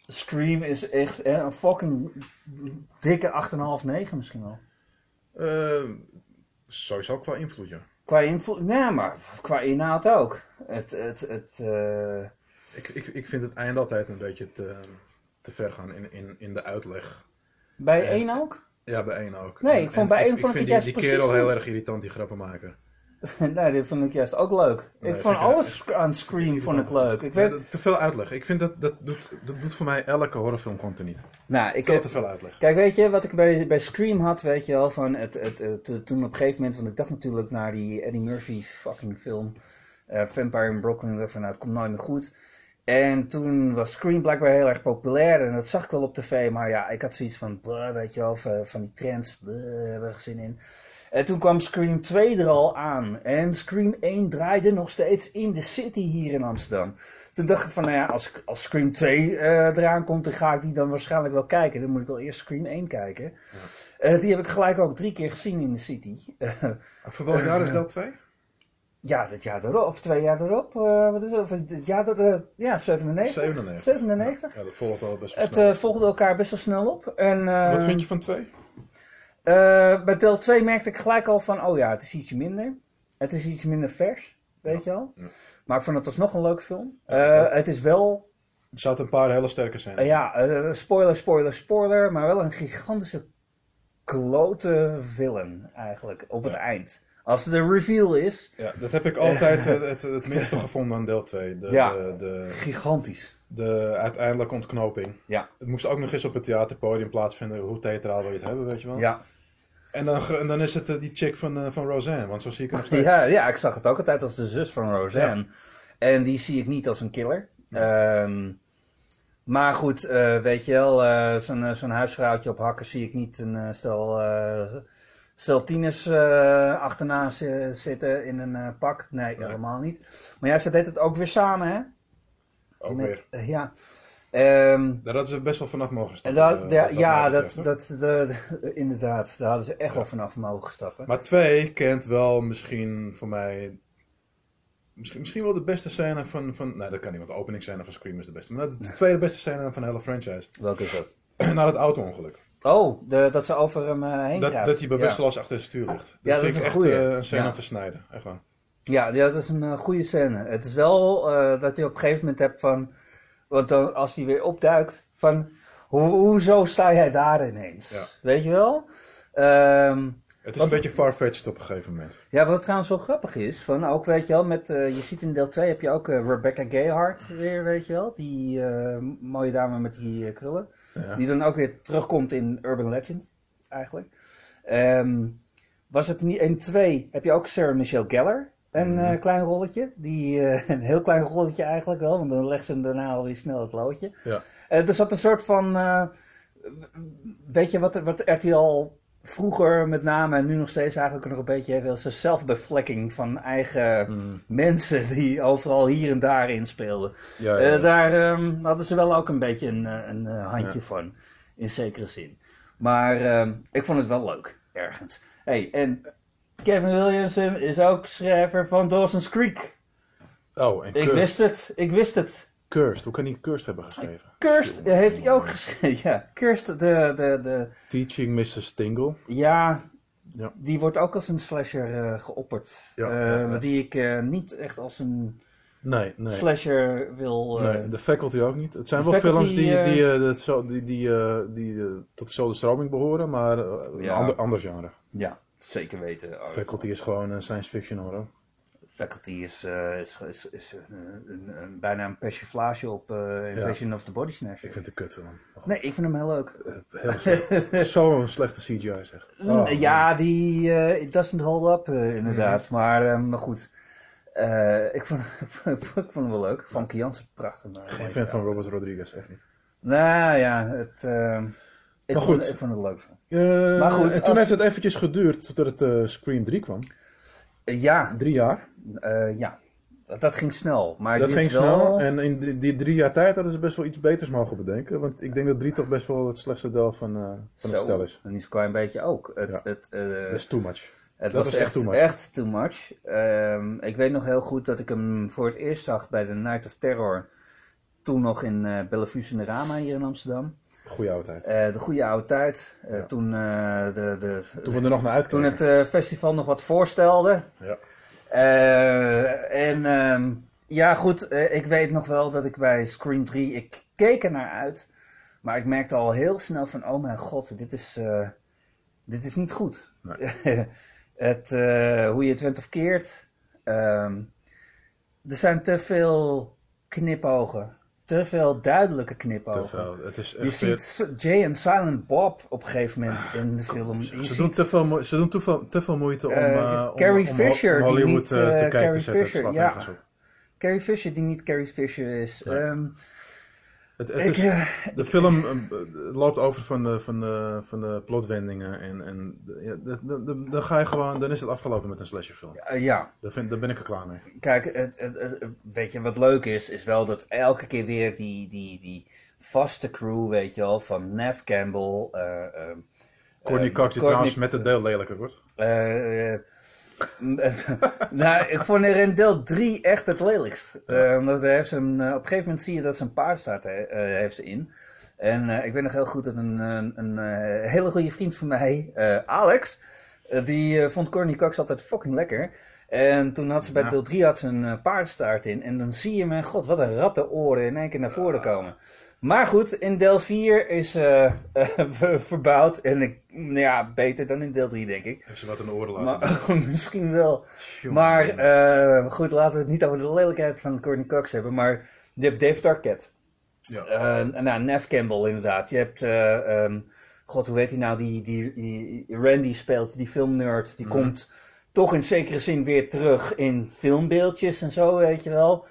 D: Scream is echt een fucking dikke 8,5, 9 misschien wel.
C: Sowieso qua invloed, ja.
D: Qua invloed, nee, maar qua inhoud ook. Het, het, het,
C: Ik, ik, ik vind het eind altijd een beetje te, te ver gaan in, in, in de uitleg.
D: bij één ook?
C: Ja, bij één ook.
D: Nee,
C: En-
D: ik vond bij één vond ik het juist
C: die, die
D: precies
C: kerel heel erg irritant, die grappenmaker.
D: nee, dit vond ik juist ook leuk.
C: Nee,
D: ik vond alles aan Scream vond ik leuk. Ik
C: Ja,
D: weet,
C: dat- te veel uitleg. Ik vind dat, dat, doet, dat doet voor mij elke horrorfilm gewoon te niet.
D: nou, ik
C: Veel
D: heb,
C: te veel uitleg.
D: Kijk, weet je, wat ik bij, bij Scream had, weet je wel, van het, het, het, to- toen op een gegeven moment, want ik dacht natuurlijk naar die Eddie Murphy fucking film, eh, Vampire in Brooklyn, dacht van, nou, het komt nooit meer goed. En toen was Scream blijkbaar heel erg populair en dat zag ik wel op tv, maar ja, ik had zoiets van, bleh, weet je wel, van, die trends, bleh, hebben we geen zin in. En toen kwam Scream 2 er al aan. En Scream 1 draaide nog steeds in de city hier in Amsterdam. Toen dacht ik van, nou ja, als, als Scream 2 eh, eraan komt, dan ga ik die dan waarschijnlijk wel kijken. Dan moet ik wel eerst Scream 1 kijken. Eh, die heb ik gelijk ook drie keer gezien in de city.
C: Voor welk jaar is deel 2?
D: Ja, dat jaar erop, of twee jaar erop. eh, wat is het? Of het jaar er, eh, ja, 97.
C: 97.
D: 97.
C: Ja, dat volgt best wel
D: Het
C: snel.
D: eh, volgde elkaar best wel snel op. En,
C: Wat vind je van 2?
D: Eh, bij deel 2 merkte ik gelijk al van, oh ja, het is ietsje minder. Het is iets minder vers, weet je wel.
C: Ja.
D: Maar ik vond het alsnog een leuke film. Het is wel,
C: Er zaten een paar hele sterke scènes.
D: eh, ja, spoiler, spoiler, spoiler, maar wel een gigantische klote villain eigenlijk, op het eind. Als de reveal is,
C: Ja, dat heb ik altijd het, het minste gevonden aan deel 2. De,
D: Ja.
C: de, de,
D: gigantisch.
C: de uiteindelijke ontknoping.
D: Ja,
C: Het moest ook nog eens op het theaterpodium plaatsvinden. Hoe theatraal wil je het hebben, weet je wel?
D: ja.
C: En, dan, en dan is het eh, die chick van, eh, van Roseanne, want zo zie ik hem steeds.
D: Ja, ja, ik zag het ook altijd als de zus van Roseanne. En die zie ik niet als een killer. Ehm, maar goed, eh, weet je wel, eh, zo'n zo'n huisvrouwtje op hakken zie ik niet een stel, stel tieners eh, achterna zi- zitten in een eh, pak. Nee,
C: Nee.
D: helemaal niet. Maar ja, ze deed het ook weer samen, hè?
C: Ook
D: Met-
C: weer.
D: eh, ja.
C: Daar hadden ze best wel vanaf mogen
D: en
C: stappen.
D: dat,
C: eh,
D: ja, dat, dat, de, de- inderdaad, daar hadden ze echt wel vanaf mogen stappen.
C: Maar 2 kent wel misschien voor mij... Misschien, misschien wel de beste scène van, van... Nee, dat kan niet, want de openingsscène van Scream is de beste. Maar de tweede beste scène van de hele franchise.
D: Welke is dat?
C: Na het auto-ongeluk.
D: Oh, de, dat ze over hem eh, heen
C: Dat, dat hij
D: Ja.
C: bewusteloos achter het stuur ligt.
D: Ja, dat is een goeie.
C: eh, een scène
D: Ja.
C: om te snijden. Echt.
D: Ja, ja, dat is een eh, goede scène. Het is wel eh, dat je op een gegeven moment hebt van... Want dan, als hij weer opduikt, van... Ho hoezo sta jij daar ineens?
C: Ja.
D: Weet je wel? Ehm,
C: Het is
D: Wat-
C: een beetje farfetched op een gegeven moment.
D: ja, wat trouwens wel grappig is, van ook weet je wel, met, eh, je ziet in deel 2 heb je ook eh, Rebecca Gayheart weer, weet je wel, die eh, mooie dame met die eh, krullen,
C: Ja.
D: die dan ook weer terugkomt in Urban Legend, eigenlijk. Ehm, was het niet in 2 heb je ook Sarah Michelle Gellar. Een
C: Mhm.
D: eh, klein rolletje. Die, eh, een heel klein rolletje eigenlijk wel. Want dan legt ze daarna alweer snel het loodje.
C: Ja.
D: Eh, er zat een soort van. weet je wat, wat RTL vroeger met name en nu nog steeds eigenlijk nog een beetje heeft? Zelfbevlekking van eigen
C: Mm.
D: mensen die overal hier en daar in speelden.
C: Ja, ja, ja.
D: Eh, daar ehm, hadden ze wel ook een beetje een, eh, een eh, handje van. In zekere zin. Maar ehm, ik vond het wel leuk, ergens. Hey, en Kevin Williamson is ook schrijver van Dawson's Creek.
C: Oh, en
D: Ik wist het, ik wist het.
C: Cursed. Hoe kan hij Cursed hebben geschreven?
D: Eh, heeft hij ook geschreven. Ja, Kirst, de, de, de,
C: Teaching Mrs. Tingle.
D: ja,
C: Ja.
D: die wordt ook als een slasher eh, geopperd.
C: Ja,
D: Eh,
C: ja,
D: Die ik eh, niet echt als een
C: Nee, nee.
D: slasher wil...
C: Nee, de faculty ook niet. Het zijn
D: de
C: wel
D: Faculty,
C: films die, die, dat zo- die, die, die tot dezelfde stroming behoren, maar een ander, ander genre.
D: Ja, zeker weten.
C: Faculty is gewoon een science fiction horror.
D: Faculty is, eh, is, is, is eh, een, een- bijna een persiflage op eh, Invasion of the Body Snatcher.
C: Ik vind het een kutfilm.
D: Nee, ik vind hem heel leuk.
C: Het heel. Zo'n slechte CGI zeg. Oh,
D: ja, die eh, it doesn't hold up eh, inderdaad. Maar, eh, maar goed, Eh, ik, vond, ik vond hem wel leuk. Van Jansen, prachtig. Maar,
C: Geen fan van Robert Rodriguez, echt niet.
D: Nou ja, het, eh, ik,
C: Maar
D: vond,
C: goed.
D: ik vond het leuk.
C: Eh,
D: Maar goed,
C: en toen
D: als-
C: heeft het eventjes geduurd totdat het eh, Scream 3 kwam.
D: Eh, ja,
C: Drie jaar.
D: Eh, ja. Dat, ging snel. Maar
C: dat ging
D: wel,
C: snel. En in die, die drie jaar tijd hadden ze best wel iets beters mogen bedenken. Want ik denk dat 3 toch best wel het slechtste deel van, eh, van het stel is.
D: En niet zo'n klein beetje ook. Het,
C: Ja.
D: het, eh,
C: Dat is too much.
D: Het
C: Dat
D: was,
C: echt
D: echt,
C: too much.
D: echt too much. Ehm, ik weet nog heel goed dat ik hem voor het eerst zag bij de Night of Terror. Toen nog in eh Bellevue Cinerama hier in Amsterdam.
C: Goeie oude tijd.
D: De goede oude tijd.
C: Ja.
D: Toen, de, de,
C: Toen we er nog naar
D: toen
C: uitkeken.
D: het festival nog wat voorstelde.
C: Ja.
D: Eh, en ehm, ja, goed, eh, ik weet nog wel dat ik bij Scream 3, ik keek er naar uit. Maar ik merkte al heel snel van, oh mijn god, dit is, eh, dit is niet goed. het, hoe je het went of keert. ehm, er zijn te veel knipogen. Te veel duidelijke knipogen.
C: veel. Het is
D: Je ziet S- Jay en Silent Bob op een gegeven moment in de film.
C: Ze
D: ziet-
C: doen, te veel, ze doen te veel, te veel moeite om,
D: eh,
C: om,
D: Carrie
C: om
D: Fisher, die
C: Hollywood
D: niet,
C: eh,
D: eh,
C: te kijken
D: Carrie
C: te zetten.
D: Fisher, ja. Carrie Fisher, die niet Carrie Fisher is.
C: Nee.
D: Ehm,
C: Het, het
D: ik,
C: is,
D: eh,
C: de film eh, loopt over van de, van de, van de plotwendingen. En, en ja, dan ga je gewoon, dan is het afgelopen met een slasherfilm.
D: eh, ja,
C: Daar, vind, daar ben ik er klaar mee.
D: kijk, het, het, weet je wat leuk is? Is wel dat elke keer weer die, die, die vaste crew, weet je wel, van Nev Campbell.
C: Courtney Cox die trouwens met het deel lelijker wordt.
D: Nou, ik vond er in deel 3 echt het lelijkst. Eh, omdat hij heeft zijn, eh, op een gegeven moment zie je dat zijn paard staat, eh, heeft ze in. En ik weet nog heel goed dat een, een, een hele goede vriend van mij, Alex, die vond Courtney Cox altijd fucking lekker. En toen had ze bij
C: Ja.
D: deel 3 had ze een paardenstaart in. En dan zie je, mijn god, wat een rattenoren in één keer naar voren komen. Maar goed, in deel 4 is eh, verbouwd. En ik, nou ja, beter dan in deel 3, denk ik.
C: Heeft ze wat in de oren laten.
D: Maar, misschien wel. Maar eh, goed, laten we het niet over de lelijkheid van Courtney Cox hebben. Maar je hebt Dave Tarquette.
C: ja.
D: Eh nou, Nev Campbell inderdaad. Je hebt, eh, ehm, god hoe heet hij nou, die, die, die Randy speelt, die filmnerd. Die
C: Mhm.
D: komt toch in zekere zin weer terug in filmbeeldjes en zo, weet je wel.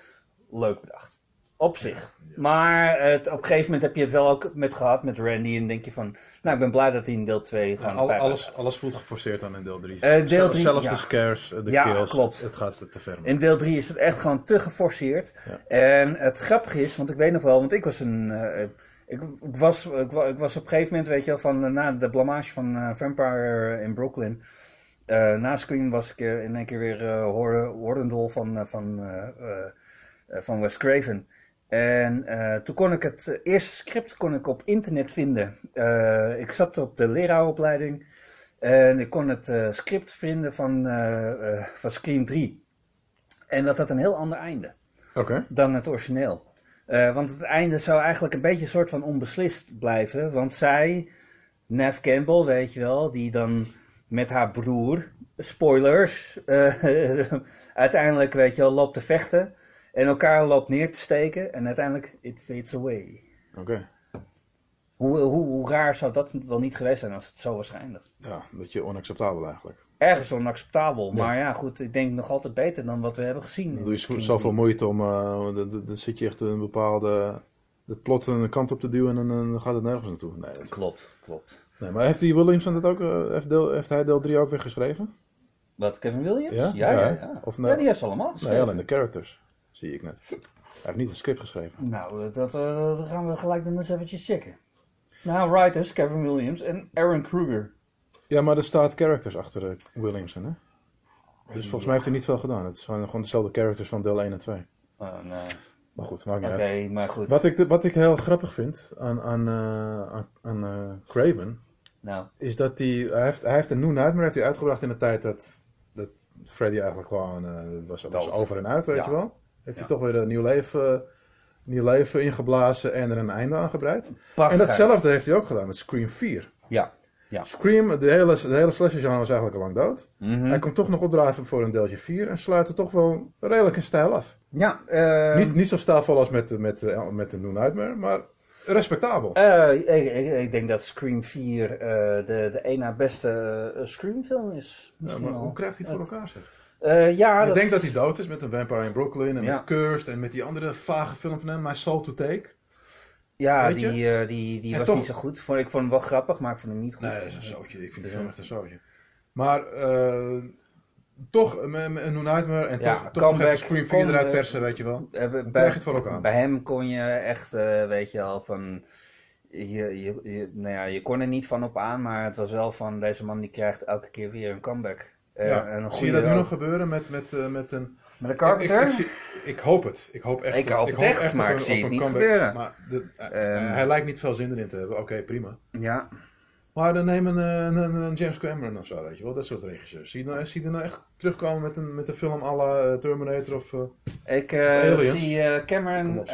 D: Leuk bedacht. Op zich. Maar het, op een gegeven moment heb je het wel ook met gehad met Randy. En denk je van, nou ik ben blij dat hij in deel 2
C: Ja,
D: gewoon
C: al- alles, alles voelt geforceerd aan in deel 3.
D: Eh, deel drie,
C: Zelfs
D: ja.
C: de scares, eh, de
D: Ja,
C: kills.
D: klopt.
C: Het gaat te, ver.
D: In deel 3 is het echt gewoon te geforceerd. En het grappige is, want ik weet nog wel, want ik was een. eh, ik, ik was, ik, wa- ik was op een gegeven moment, weet je wel, van na de blamage van Vampire in Brooklyn. na Scream was ik in één keer weer uh, Hordendol van, van, van Wes Craven. En eh, toen kon ik het eerste script kon ik op internet vinden. Eh, ik zat op de leraaropleiding. En ik kon het eh, script vinden van, van Scream 3. En dat had een heel ander einde dan het origineel. Want het einde zou eigenlijk een beetje een soort van onbeslist blijven. Want zij, Nev Campbell, weet je wel, die dan met haar broer, spoilers, uiteindelijk, weet je wel, loopt te vechten. En elkaar loopt neer te steken. En uiteindelijk, it fades away.
C: Oké.
D: Hoe, hoe, hoe raar zou dat wel niet geweest zijn als het zo geëindigd?
C: Ja, een beetje onacceptabel eigenlijk.
D: ergens onacceptabel. Maar ja, goed, ik denk nog altijd beter dan wat we hebben gezien.
C: Dan doe je zoveel
D: 3.
C: moeite om, eh, dan, zit je echt een bepaalde, het plot een kant op te duwen en dan gaat het nergens naartoe. Nee, dat-
D: Klopt, klopt.
C: nee, maar heeft die Williamson dat ook, eh, heeft, deel, heeft hij deel 3 ook weer geschreven?
D: Wat, Kevin Williams?
C: Ja?
D: Ja, ja,
C: Ja,
D: ja.
C: Of
D: Of
C: nou-
D: ja, die heeft ze allemaal geschreven.
C: Nee, alleen de characters, zie ik net. Hij heeft niet het script geschreven.
D: Nou, dat, eh, dat gaan we gelijk dan eens eventjes checken. Nou, writers, Kevin Williams en Aaron Kruger.
C: Ja, maar er staat characters achter eh, Williamson, hè? Dus volgens mij heeft hij niet veel gedaan. Het zijn gewoon dezelfde characters van deel 1 en 2.
D: Oh, nee.
C: Maar goed, maakt niet
D: Oké,
C: uit.
D: maar goed.
C: Wat ik, wat ik heel grappig vind aan, aan, eh, aan, aan eh, Craven,
D: Nou,
C: is dat hij, hij heeft, hij heeft een New Nightmare heeft hij uitgebracht in de tijd dat, dat Freddy eigenlijk gewoon eh, was, over en uit, weet
D: Ja.
C: je wel. Heeft hij toch weer een nieuw leven, nieuw leven ingeblazen en er een einde aan gebreid.
D: prachtig.
C: En datzelfde heeft hij ook gedaan met Scream 4.
D: Ja, ja.
C: Scream, de hele, de hele slasher genre was eigenlijk al lang dood.
D: Mhm.
C: Hij komt toch nog opdraven voor een deeltje 4 en sluit er toch wel redelijk in stijl af.
D: Ja, eh,
C: niet, niet zo stijlvol als met, de- met, de- met de New Nightmare, maar respectabel.
D: eh, ik, ik, ik denk dat Scream 4 eh, de, de een na beste eh, Scream film is.
C: Ja, maar hoe krijgt hij het voor elkaar, zeg?
D: Eh, ja,
C: Ik
D: dat...
C: denk dat hij dood is met een Vampire in Brooklyn en
D: Ja.
C: met Cursed en met die andere vage film van hem, My Soul to Take.
D: Ja,
C: Weet
D: die, eh, die, die
C: En
D: was
C: toch-
D: niet zo goed. Vond, ik vond hem wel grappig, maar ik vond hem niet goed.
C: Nee, dat is een zootje. Ik vind het wel echt een zootje. Maar eh, toch een New Nightmare en
D: Ja,
C: toch, toch nog Scream 4 eruit persen, weet je wel.
D: Eh, bij,
C: het voor elkaar.
D: Bij hem kon je echt, weet je wel, van... Je, je, je, nou ja, je kon er niet van op aan, maar het was wel van... Deze man die krijgt elke keer weer een comeback. Eh,
C: Ja.
D: en een
C: Zie je dat nu nog gebeuren met, met, eh, met een...
D: Met
C: Ik,
D: Carpenter?
C: ik, ik hoop het. Ik hoop echt.
D: Ik hoop het echt, maar
C: op
D: ik
C: een-
D: zie het
C: een
D: niet
C: comeback.
D: gebeuren.
C: Maar de- eh,
D: Ehm.
C: hij lijkt niet veel zin erin te hebben. Oké, prima.
D: Ja.
C: Maar dan neem een, een, een, een James Cameron of zo, weet je wel. Dat soort regisseurs. Zie je, nou, zie je er nou echt terugkomen met een, met een film à la Terminator of...
D: Ik
C: Of
D: zie Cameron,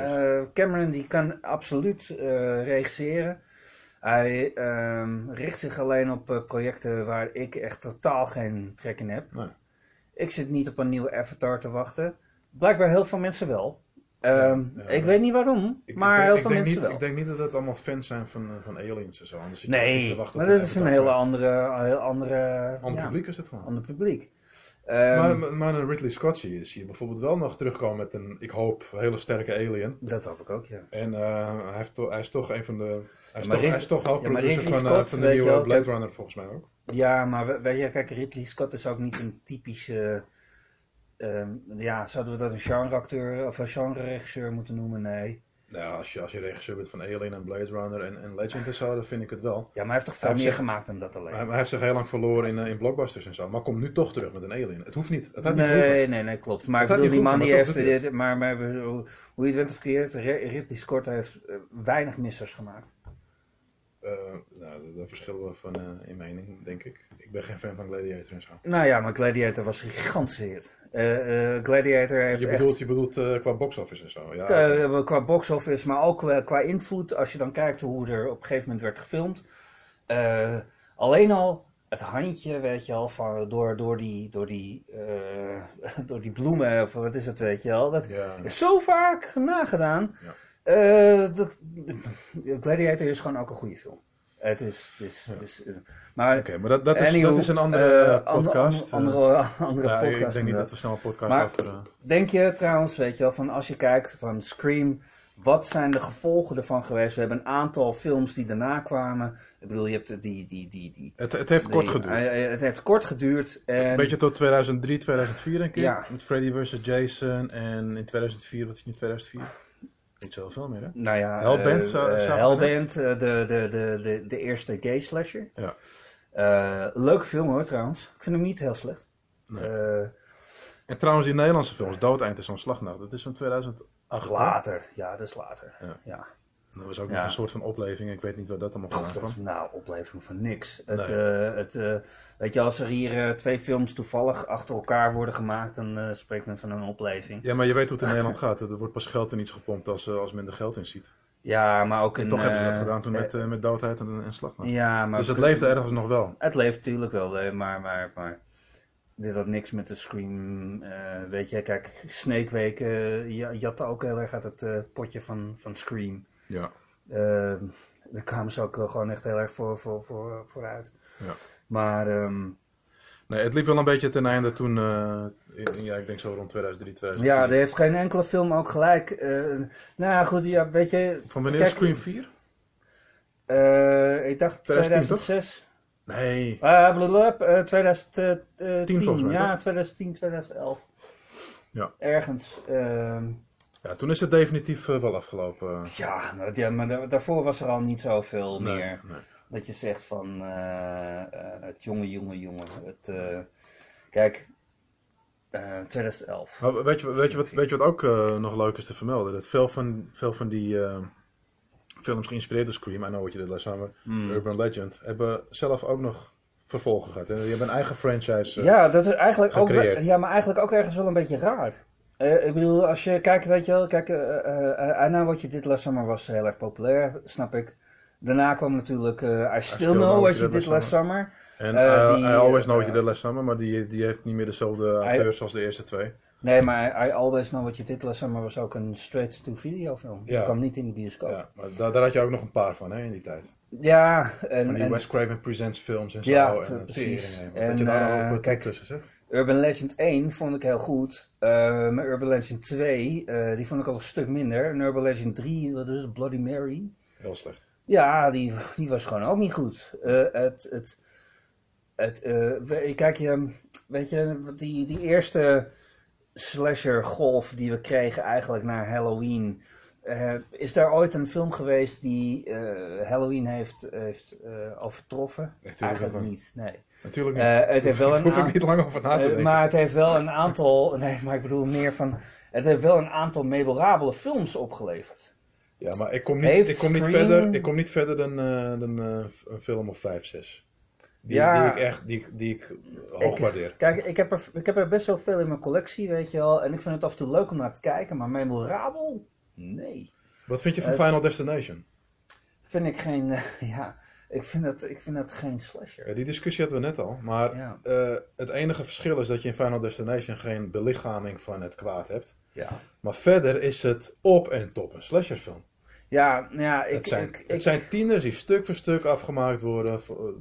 D: Cameron die kan absoluut regisseren. Hij ehm, richt zich alleen op eh, projecten waar ik echt totaal geen trek in heb.
C: nee.
D: Ik zit niet op een nieuwe Avatar te wachten. Blijkbaar heel veel mensen wel. Ehm,
C: Ja,
D: ik weet niet waarom,
C: Ik,
D: maar
C: ik,
D: heel
C: ik
D: veel mensen
C: niet,
D: wel.
C: Ik denk niet dat het allemaal fans zijn van, eh, van aliens en zo. Anders
D: nee,
C: te wachten
D: maar dat is een hele andere, heel andere,
C: Ander
D: ja,
C: publiek is het gewoon.
D: ander publiek. Ehm,
C: maar, maar- een Ridley Scott zie je, zie je bijvoorbeeld wel nog terugkomen met een, ik hoop, hele sterke alien.
D: dat hoop ik ook, ja.
C: En eh, hij, heeft to- hij is toch een van de... Hij is, toch,
D: Rid-
C: hij is toch hoofdproducer van, eh,
D: Scott,
C: van de nieuwe Blade Runner volgens mij ook.
D: Ja, maar we- weet je, kijk, Ridley Scott is ook niet een typische. ehm, ja, zouden we dat een genreacteur of een genre-regisseur moeten noemen? Nee.
C: Nou, als je, als je regisseur bent van Alien en Blade Runner en, en Legend en zo, dan vind ik het wel.
D: Ja, maar hij heeft toch veel
C: Hij
D: meer
C: zich-
D: gemaakt dan dat alleen.
C: Maar hij, heeft zich heel lang verloren in, eh, in blockbusters en zo. Maar komt nu toch terug met een Alien. Het hoeft niet. Het had niet hoeven.
D: Nee, nee, nee, klopt. Maar ik bedoel, die man die heeft. dit- Maar, maar hoe je het bent of verkeerd, Ri- Ridley Scott heeft eh, weinig missers gemaakt.
C: Eh, nou, daar verschillen we van eh, in mening, denk ik. Ik ben geen fan van Gladiator en zo.
D: Nou ja, maar Gladiator was hit. Eh, Gladiator heeft
C: Je
D: echt...
C: bedoelt, je bedoelt qua box-office en zo. Ja,
D: qua box office, maar ook qua, invloed. Als je dan kijkt hoe er op een gegeven moment werd gefilmd. Alleen al het handje, weet je wel, van, door, door, die, door, die, door die bloemen, of wat is het, weet je wel. Dat
C: ja.
D: is zo vaak nagedaan.
C: Ja.
D: Eh, dat, Gladiator is gewoon ook een goede film. Het is, het is, het is eh, maar
C: Oké, maar dat, dat, is,
D: Anywho,
C: dat is een andere
D: eh,
C: podcast.
D: Andere, andere, andere
C: Ja, ik
D: podcast.
C: denk niet dat we snel een podcast
D: Maar-
C: over... eh,
D: Denk je trouwens, weet je wel, van als je kijkt van Scream, wat zijn de gevolgen ervan geweest? We hebben een aantal films die daarna kwamen. Ik bedoel, je hebt die... die, die, die
C: het, het heeft kort geduurd.
D: eh, het heeft kort geduurd. En,
C: Een beetje tot 2003, 2004 denk ik.
D: Ja.
C: Met Freddy vs. Jason en in 2004, wat is het in 2004? Niet zoveel meer hè?
D: nou ja,
C: Hellbent,
D: eh,
C: zou-
D: eh,
C: zou-
D: eh, de, de, de, de, de eerste gay slasher.
C: Ja.
D: Leuke film hoor trouwens. Ik vind hem niet heel slecht.
C: Nee. En trouwens die Nederlandse films, Doodeind is zo'n slagnacht. Dat is van 2008. hè?
D: later, ja, dat is later.
C: Ja.
D: ja.
C: Dat was ook
D: Ja.
C: nog een soort van opleving. Ik weet niet wat dat allemaal kwam.
D: nou oplevering van niks. Het, eh, het, eh, weet je, als er hier eh, twee films toevallig achter elkaar worden gemaakt, dan spreekt men van een opleving.
C: Ja, maar je weet hoe het in Nederland gaat. Er wordt pas geld in iets gepompt als, als men er geld in ziet.
D: Ja, maar ook
C: En
D: in...
C: toch hebben ze dat gedaan toen met, met Doodheid en, en Slagnacht.
D: Ja, maar...
C: dus het leefde ergens nog wel.
D: Het leeft natuurlijk wel, maar, maar, maar dit had niks met de Scream. weet je, kijk, Snake Week je jatte ook heel erg uit het potje van, van Scream.
C: Ja.
D: Eh, daar kwamen ze ook gewoon echt heel erg voor, voor, voor, vooruit.
C: Ja.
D: Maar, ehm,
C: Nee, het liep wel een beetje ten einde toen, in- ja, ik denk zo rond 2003, 2004.
D: Ja, die heeft geen enkele film ook gelijk. eh, nou ja, goed, ja, weet je.
C: Van wanneer
D: Kijk,
C: is Scream 4?
D: eh, ik dacht
C: 2010 toch?
D: 2006.
C: Nee.
D: Ah, eh 2010.
C: Tien volgens mij,
D: ja,
C: toch?
D: 2010, 2011.
C: Ja.
D: Ergens.
C: Ja, toen is het definitief eh, wel afgelopen.
D: ja, maar, ja, maar da- daarvoor was er al niet zoveel
C: Nee,
D: meer.
C: nee.
D: Dat je zegt van eh, eh, het jonge, jonge, jonge. Het, kijk, eh 2011.
C: Maar weet je, weet je, wat, weet je wat ook nog leuk is te vermelden? Dat veel van, veel van die films geïnspireerd door Scream, I Know What You Did Last Summer,
D: Hmm.
C: Urban Legend, hebben zelf ook nog vervolgen gehad. En die hebben een eigen franchise.
D: Ja, dat is eigenlijk ook, ja, maar eigenlijk ook ergens wel een beetje raar. Eh, ik bedoel, als je kijkt, weet je wel, kijk, eh eh I Know What You Did Last Summer was heel erg populair, snap ik. Daarna kwam natuurlijk eh I, Still Know What You Did Last Summer.
C: En
D: eh,
C: I-
D: die,
C: I Always Know
D: eh,
C: What You Did Last Summer, maar die, die heeft niet meer dezelfde acteurs als de eerste twee.
D: Nee, maar I Always Know What You Did Last Summer was ook een straight-to-video film. Die
C: Ja.
D: kwam niet in de bioscoop. Ja,
C: Ja, maar daar, daar had je ook nog een paar van hè, in die tijd.
D: en,
C: Van die
D: en
C: Wes Craven Presents films en zo.
D: Ja,
C: en, eh,
D: precies.
C: tering.
D: En,
C: dat je daar
D: eh,
C: ook wat
D: kijk,
C: tussen zegt.
D: Urban Legend 1 vond ik heel goed. Eh, maar Urban Legend 2, eh, die vond ik al een stuk minder. En Urban Legend 3, wat is het, Bloody Mary?
C: Heel slecht.
D: Ja, die, die was gewoon ook niet goed. Eh, het, het, het, kijk, je, weet je, die, die eerste slasher golf die we kregen eigenlijk naar Halloween. Eh, is daar ooit een film geweest die eh, Halloween heeft, heeft eh, overtroffen?
C: Natuurlijk
D: Eigenlijk
C: niet.
D: niet, nee.
C: Natuurlijk niet.
D: Het heeft wel een
C: hoef ik niet lang over na te denken.
D: maar het heeft wel een aantal. Nee, maar ik bedoel meer van. Het heeft wel een aantal memorabele films opgeleverd.
C: Ja, maar ik kom niet,
D: Heeft
C: ik kom niet, verder, ik kom niet verder dan, dan een film of 5, 6. Die,
D: Ja.
C: die ik echt die, die ik hoog waardeer.
D: Kijk, ik heb, er, ik heb er best wel veel in mijn collectie, weet je wel. En ik vind het af en toe leuk om naar te kijken, maar memorabel? Nee.
C: Wat vind je van
D: Het-
C: Final Destination?
D: Vind ik geen. ja, ik vind, het, ik vind het geen slasher.
C: Ja, die discussie hadden we net al. Maar
D: Ja.
C: eh, het enige verschil is dat je in Final Destination geen belichaming van het kwaad hebt.
D: Ja.
C: Maar verder is het op en top een slasherfilm.
D: Ja, ja, ik.
C: het zijn,
D: ik, ik
C: het zijn tieners die stuk voor stuk afgemaakt worden. voor-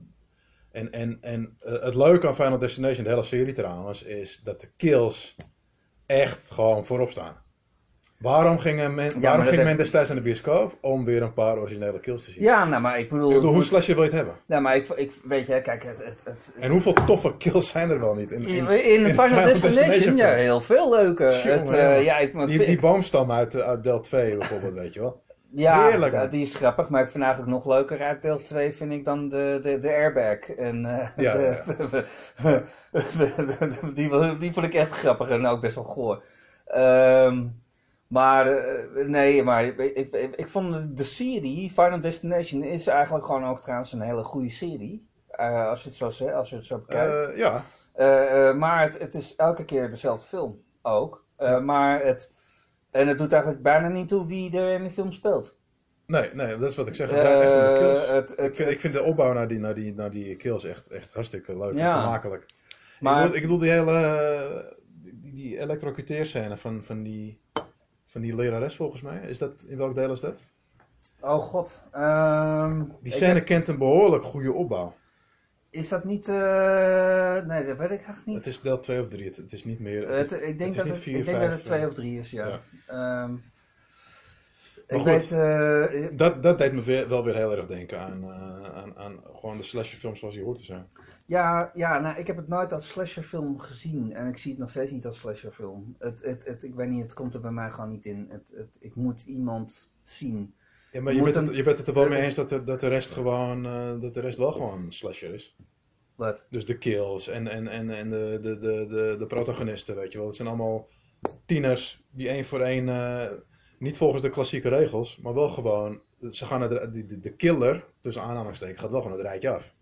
C: En, en, en eh, het leuke aan Final Destination, de hele serie trouwens, is dat de kills echt gewoon voorop staan. Waarom gingen men, waarom ging men destijds naar de bioscoop? Om weer een paar originele kills te zien.
D: ja, nou, maar ik bedoel.
C: Ik bedoel, hoe slasher wil je het hebben?
D: Nou, maar ik, ik. Weet je, kijk, het. het, het
C: En hoeveel toffe kills zijn er wel niet? In,
D: in,
C: in-
D: in,
C: in
D: Final, Destination, ja, heel veel leuke. Eh, ja, ik, ik
C: Die, boomstam uit, eh, uit deel 2 bijvoorbeeld, weet je wel.
D: Ja,
C: Heerlijk,
D: die is grappig, maar ik vind eigenlijk nog leuker uit deel 2 vind ik dan de, de, de airbag. En, eh,
C: Ja,
D: de- die, die vond ik echt grappig en ook best wel goor. Ehm, maar eh, nee, maar ik, ik, vond de serie Final Destination is eigenlijk gewoon ook trouwens een hele goede serie. Eh, als je het zo zegt, als je het zo bekijkt.
C: Eh, ja,
D: maar het, het is elke keer dezelfde film ook. Maar het, en het doet eigenlijk bijna niet toe wie er in de film speelt.
C: nee, nee, dat is wat ik zeg. Het draait echt om de kills.
D: het-
C: ik,
D: het-
C: vind, ik vind de opbouw naar die, naar die, naar die kills echt, echt hartstikke leuk
D: Ja.
C: en vermakelijk.
D: Maar-
C: Ik, bedoel, ik bedoel die hele die, die elektrocuteerscène van, van, die, van die lerares volgens mij. Is dat, in welk deel is dat?
D: Oh god. Ehm,
C: Die scène
D: heb-
C: kent een behoorlijk goede opbouw.
D: is dat niet... eh, nee, dat weet ik eigenlijk niet.
C: Het is deel 2 of 3, het, het is niet meer...
D: Het-
C: het is-
D: ik denk, dat het,
C: vier,
D: ik denk
C: vijf,
D: dat het twee
C: ja.
D: of drie is, ja.
C: Ja.
D: Ehm, ik
C: goed.
D: weet... eh,
C: Dat, dat deed me weer, wel weer heel erg denken aan, eh, aan, aan gewoon de slasherfilms zoals die hoort te zijn.
D: ja, ja nou, ik heb het nooit als slasherfilm gezien. En ik zie het nog steeds niet als slasherfilm. Het, het, het, ik weet niet, het komt er bij mij gewoon niet in. Het, het, ik moet iemand zien.
C: Ja, maar je bent, het, je bent het er wel mee
D: eh,
C: eens dat de, dat de rest gewoon, dat de rest wel gewoon slasher is.
D: Wat?
C: Dus de kills en, en, en, en de, de, de, de, de protagonisten, weet je wel. Het zijn allemaal tieners die één voor één, niet volgens de klassieke regels, maar wel gewoon, ze gaan de, de, de- killer, tussen aanhalingstekens, gaat wel gewoon het rijtje af.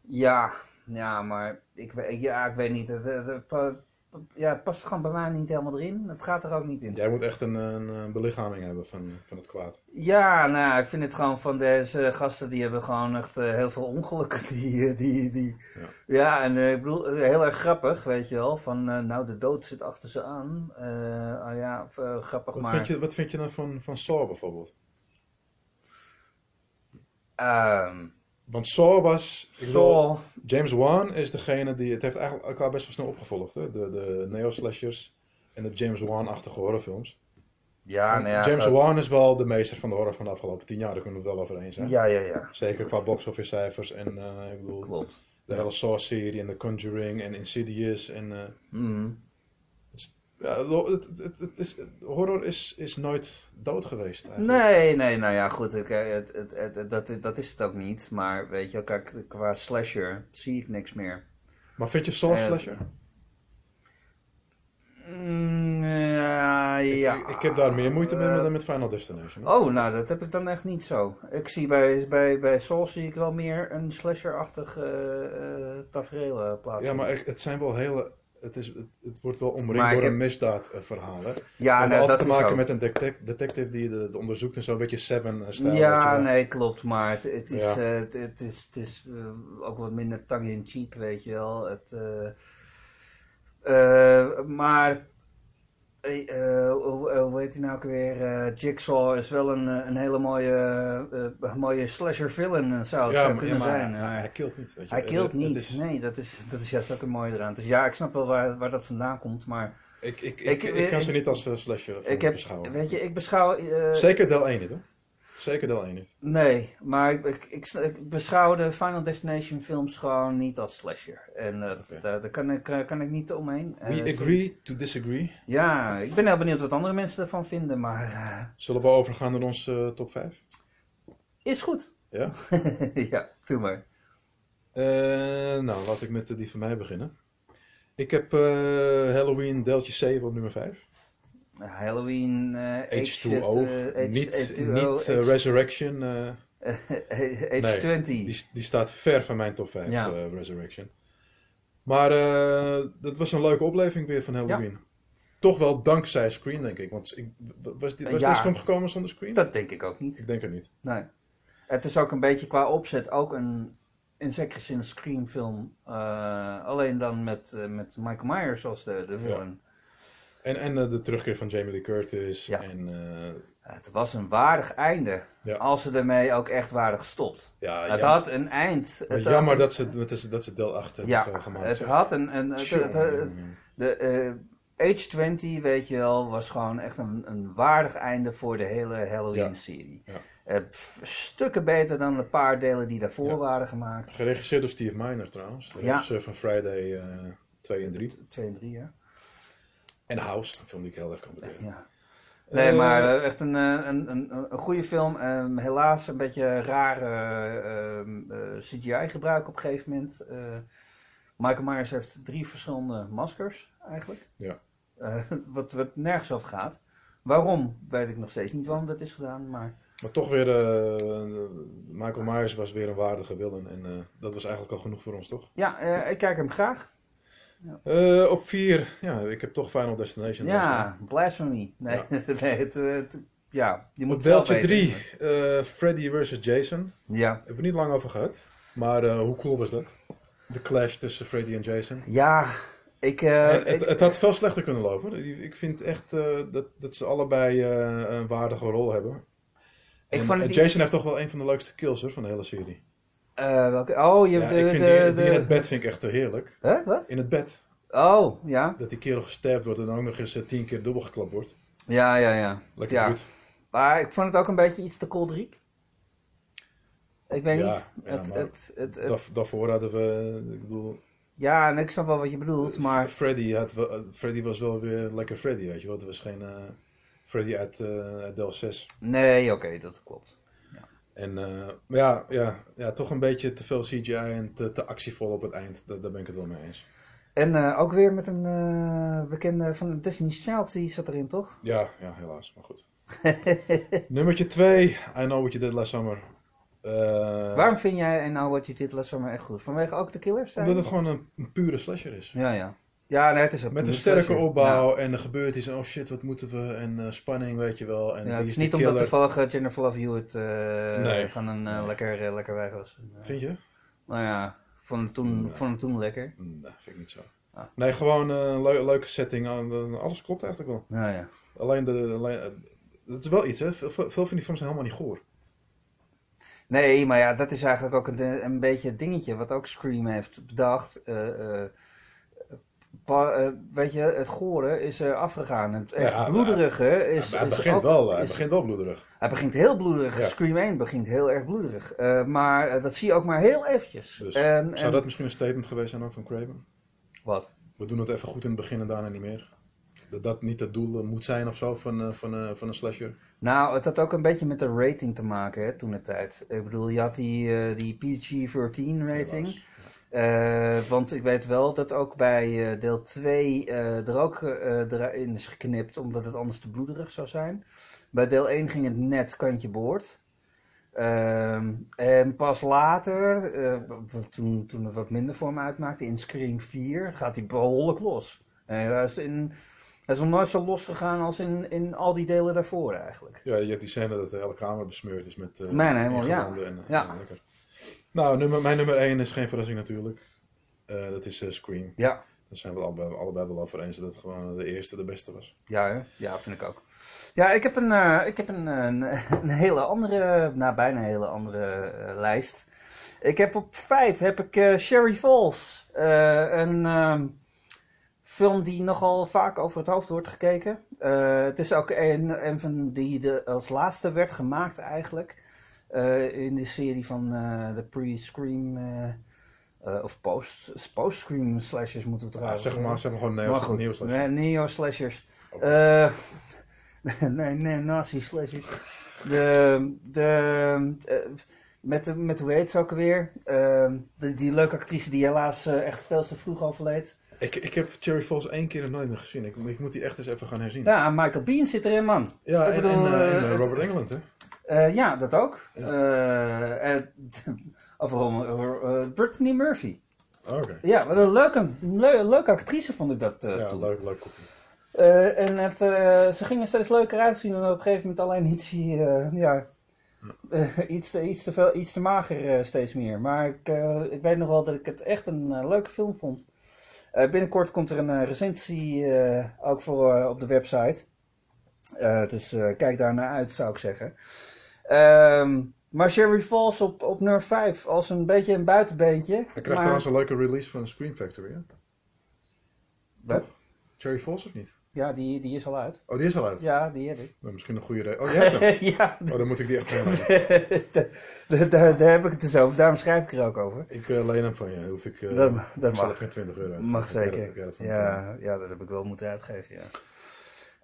D: Ja, ja, maar ik, ja, ik weet niet. Het, het, ja, het past gewoon bij mij niet helemaal erin. Het gaat er ook niet in.
C: Jij moet echt een, een, belichaming hebben van, van het kwaad.
D: Ja, nou, ik vind het gewoon van deze gasten, die hebben gewoon echt eh, heel veel ongelukken. Die, eh, die, die,
C: Ja.
D: ja. en eh, ik bedoel, heel erg grappig, weet je wel. Van, nou, de dood zit achter ze aan. Oh ja, of, eh, grappig,
C: Wat,
D: maar...
C: vind je, wat vind je dan van, van Saw bijvoorbeeld?
D: Ehm,
C: Want Saw was... Ik bedoel,
D: Saw.
C: James Wan is degene die... Het heeft eigenlijk elkaar best wel snel opgevolgd. Hè? De, de neo-slashers en de James Wan-achtige horrorfilms.
D: Ja, nou ja.
C: James
D: gaat-
C: Wan is wel de meester van de horror van de afgelopen tien jaar. Daar kunnen we het wel over eens zijn.
D: Ja, ja, ja.
C: Zeker qua box-office cijfers. En eh, ik bedoel,
D: Klopt.
C: de hele Saw-serie en The Conjuring en Insidious. En, eh,
D: Mhm.
C: Ja, het, het, het is, horror is, is nooit dood geweest. Eigenlijk.
D: Nee, nee, nou ja, goed. Ik, eh, het, het, het, het- dat, dat is het ook niet. Maar weet je, kijk, qua slasher zie ik niks meer.
C: Maar vind je Saw
D: Eh,
C: slasher?
D: Mm, ja, ja.
C: Ik, ik heb daar meer moeite mee dan met Final Destination.
D: Oh, nou, dat heb ik dan echt niet zo. Ik zie bij, bij, bij Soul zie ik wel meer een slasher-achtig eh eh, tafereel eh,
C: Ja, maar het zijn wel hele... Het, is, het, het wordt wel omringd
D: Maar
C: door
D: heb-
C: een misdaadverhaal. Hè?
D: ja, nee, dat
C: te maken met een detec- detective die het onderzoekt en zo. Een beetje Seven-stijl.
D: Ja, nee, klopt. Maar het, het is,
C: Ja.
D: eh, het, het is, het is eh, ook wat minder tongue-in-cheek, weet je wel. Het, eh, eh, maar, eh, hoe, hoe heet hij nou ook weer? Eh, Jigsaw is wel een, een hele mooie, mooie slasher-villain, eh, zou het
C: Ja,
D: zo
C: maar, ja,
D: kunnen
C: maar
D: zijn.
C: hij,
D: maar-
C: hij killt niet. Weet je.
D: Hij
C: het
D: niet.
C: is-
D: Nee, dat is, dat is juist ook een mooie eraan. Dus ja, ik snap wel waar, waar dat vandaan komt. Maar
C: ik, ik,
D: Ik-
C: ik, ik kan ze niet als slasher
D: ik heb,
C: beschouwen.
D: weet je, ik beschouw...
C: Zeker deel 1 niet hoor. Zeker deel 1 niet.
D: Nee, maar ik, ik, ik, ik beschouw de Final Destination films gewoon niet als slasher. En eh,
C: Oké.
D: daar, daar kan, ik, eh, kan ik niet omheen. Eh,
C: We
D: zo-
C: agree to disagree.
D: Ja, ik ben heel benieuwd wat andere mensen ervan vinden, maar eh,
C: Zullen we overgaan naar onze eh, top 5?
D: is goed.
C: Ja?
D: ja, doe maar.
C: Eh, nou, laat ik met eh, die van mij beginnen. Ik heb eh, Halloween deeltje 7 op nummer 5.
D: Halloween, eh
C: H2O.
D: eh,
C: niet
D: H2O,
C: niet
D: H-
C: Resurrection. eh,
D: H20.
C: die, die staat ver van mijn top 5,
D: Ja.
C: eh, Resurrection. Maar eh, dat was een leuke opleving weer van Halloween. Toch wel dankzij Screen, denk ik. Want ik, was, die, was
D: Ja.
C: deze film gekomen zonder Screen?
D: Dat denk ik ook niet.
C: Ik denk het niet.
D: Nee. Het is ook een beetje qua opzet ook een, in zekere zin, een screamfilm. eh, alleen dan met, met Michael Myers als de, de villain.
C: En, en eh, de terugkeer van Jamie Lee Curtis.
D: Ja.
C: En, eh,
D: Het was een waardig einde.
C: Ja.
D: Als ze ermee ook echt waren gestopt.
C: ja,
D: het had een eind.
C: maar
D: Het
C: jammer dat ze, dat, ze, dat ze deel 8 hebben
D: Ja,
C: ge- gemaakt.
D: het
C: zeg.
D: had een... een het- het- het- de eh, Age-20, weet je wel, was gewoon echt een, een waardig einde voor de hele Halloween-serie.
C: Ja.
D: Pff, stukken beter dan de paar delen die daarvoor
C: Ja.
D: waren gemaakt.
C: Geregisseerd door Steve Miner trouwens. De
D: Ja.
C: van Friday eh 2 en 3.
D: 2 en 3, ja.
C: En House, een film die ik heel erg kan bedenken.
D: ja. Nee,
C: Eh,
D: maar eh, echt een, eh, een, een, een goede film. Ehm, helaas een beetje rare ehm, eh, CGI gebruik op een gegeven moment. Michael Myers heeft drie verschillende maskers eigenlijk.
C: Ja.
D: Wat, wat nergens over gaat. Waarom, weet ik nog steeds niet waarom dat is gedaan. Maar
C: Maar toch weer, Michael Myers was weer een waardige villain. En dat was eigenlijk al genoeg voor ons, toch?
D: ja, ik kijk hem graag.
C: Eh, op 4, ja, ik heb toch Final Destination.
D: Ja, blasphemy. Nee, nee het, het- ja, je moet
C: Op
D: het zelf
C: deeltje
D: weten.
C: 3, eh, Freddy vs. Jason.
D: Ja.
C: Hebben we niet lang over gehad. Maar eh, hoe cool was dat? De clash tussen Freddy en Jason.
D: Ja, ik...
C: het,
D: ik-
C: het had veel slechter kunnen lopen. Ik vind echt dat, dat ze allebei een waardige rol hebben.
D: Ik
C: En-
D: vond het
C: en Jason
D: iets-
C: heeft toch wel een van de leukste kills hoor, van de hele serie.
D: Eh, welke? Oh, je
C: Ja,
D: de...
C: ik vind
D: de,
C: die, die in het bed vind ik echt heerlijk.
D: Hè, wat?
C: In het bed.
D: Oh, ja.
C: Dat die kerel gestapt wordt en ook nog eens eh, tien keer dubbel geklapt wordt.
D: Ja, ja, ja.
C: Lekker
D: ja.
C: goed.
D: Maar ik vond het ook een beetje iets te koldriek. Ik weet
C: Ja,
D: niet.
C: ja,
D: het, het, het, het-
C: Daar- daarvoor hadden we, ik bedoel,
D: ja, en ik snap wel wat je bedoelt, maar...
C: Freddy, had, Freddy was wel weer lekker Freddy, weet je wel. Het was geen eh, Freddy uit, uit deel 6.
D: Nee, oké, dat klopt.
C: En eh, ja, ja, ja, toch een beetje te veel CGI en te, te actievol op het eind. Daar, daar ben ik het wel mee eens.
D: En eh, ook weer met een eh, bekende van Destiny's Child, die zat erin, toch?
C: Ja, ja helaas, maar goed. Nummertje 2, I Know What You Did Last Summer.
D: Waarom vind jij en nou wat je dit Last Summer echt goed? Vanwege ook de killers?
C: Omdat het gewoon een, een pure slasher is.
D: Ja, ja. Ja, nee, het is ook
C: Met een sterke opbouw en er gebeurt iets en oh shit, wat moeten we? En eh, spanning, weet je wel. En
D: Ja, het is niet omdat toevallig eh, Jennifer Love Hewitt eh
C: Nee.
D: van een eh,
C: Nee.
D: lekker, eh, lekker wijf was. Eh,
C: Vind je?
D: Nou ja, ik vond het toen,
C: Nee.
D: vond het toen lekker.
C: Nee, vind ik niet zo.
D: Ah.
C: Nee, gewoon eh, een leu- leuke setting. eh, alles klopt eigenlijk wel.
D: Ja, ja.
C: Alleen, de, alleen eh, dat is wel iets, hè. Veel, veel van die films zijn helemaal niet goor.
D: Nee, maar ja, dat is eigenlijk ook een, een beetje het dingetje wat ook Scream heeft bedacht. Eh, eh, eh, weet je, het gore is er afgegaan. Het echt
C: Ja,
D: bloederige is...
C: hij
D: is
C: begint,
D: ook-
C: wel, hij
D: is-
C: begint wel bloederig.
D: Hij begint heel bloederig.
C: Ja.
D: Scream 1 begint heel erg bloederig. Eh, maar eh, dat zie je ook maar heel eventjes.
C: Dus
D: en,
C: Zou
D: en-
C: dat misschien een statement geweest zijn ook van Craven?
D: Wat?
C: We doen het even goed in het begin en daarna niet meer. Dat dat niet het doel eh, moet zijn of zo van, eh, van, eh, van een slasher.
D: Nou, het had ook een beetje met de rating te maken hè, toen de tijd. Ik bedoel, je had die, eh, die PG-13 rating. Eh, want ik weet wel dat ook bij eh, deel 2 eh, er ook erin is geknipt, omdat het anders te bloederig zou zijn. Bij deel 1 ging het net kantje boord. Ehm, en pas later, toen, toen het wat minder voor me uitmaakte, in Scream 4 gaat hij behoorlijk los. En hij, is in, hij is nog nooit zo los gegaan als in, in al die delen daarvoor eigenlijk.
C: Ja, je hebt die scène dat de hele kamer besmeurd is met uh,
D: Mijn hemel, ja.
C: En,
D: Ja.
C: Nou, nummer, mijn nummer 1 is geen verrassing natuurlijk. Eh, dat is eh, Scream.
D: Ja,
C: Daar zijn we allebei, allebei wel over eens dat het gewoon de eerste de beste was.
D: ja, hè? ja vind ik ook. Ja, ik heb een, eh, ik heb een, een, een hele andere, nou bijna een hele andere lijst. Ik heb op vijf heb ik Sherry Falls. Een ehm, film die nogal vaak over het hoofd wordt gekeken. Het is ook een, een van die de, als laatste werd gemaakt eigenlijk. Eh, in de serie van eh, de pre-scream... eh, of post- post-scream slashers moeten we
C: Ja,
D: trouwens
C: zeg maar, zeg maar gewoon neo,
D: nee, neo-slashers.
C: Oké.
D: Eh, nee, nee, nazi-slashers. De, de, eh, met, de- met hoe heet ze ook alweer? Eh, de, die leuke actrice die helaas echt veel te vroeg overleed.
C: Ik, ik heb Cherry Falls één keer nog nooit meer gezien. Ik, ik moet die echt eens even gaan herzien.
D: Ja, Michael Bean zit erin, man.
C: Ja, en,
D: bedoel,
C: en, en,
D: het-
C: Robert Englund, hè?
D: Eh, ja, dat ook.
C: Ja.
D: Eh, over eh, Brittany Murphy.
C: Oh, Oké.
D: Ja, wat een leuke, leu- leuke actrice vond ik dat
C: Ja,
D: toen.
C: leuk, leuk kopje.
D: En het, ze gingen steeds leuker uitzien en op een gegeven moment alleen iets, ja, iets, te, iets, te veel, iets te mager steeds meer. Maar ik, ik weet nog wel dat ik het echt een leuke film vond. Binnenkort komt er een recensie ook voor op de website. Dus kijk daar naar uit, zou ik zeggen. Ehm, maar Sherry Falls op, op nummer 5 als een beetje een buitenbeentje.
C: Hij krijgt
D: maar-
C: trouwens een leuke release van Scream Factory, hè?
D: Wat?
C: Cherry Falls of niet?
D: Ja, die, die is al uit.
C: Oh, die is al uit.
D: Ja, die heb ik.
C: Nou, misschien een goede reden. Oh, jij hebt hem.
D: ja,
C: Oh, dan moet ik die echt hebben.
D: daar, daar, heb ik het dus over. Daarom schrijf ik er ook over.
C: Ik eh, leen hem van je. Hoef ik, eh,
D: Dat- mag.
C: geen 20 euro uit.
D: Mag zeker.
C: Ja, ja, dat
D: heb ik wel moeten uitgeven, ja.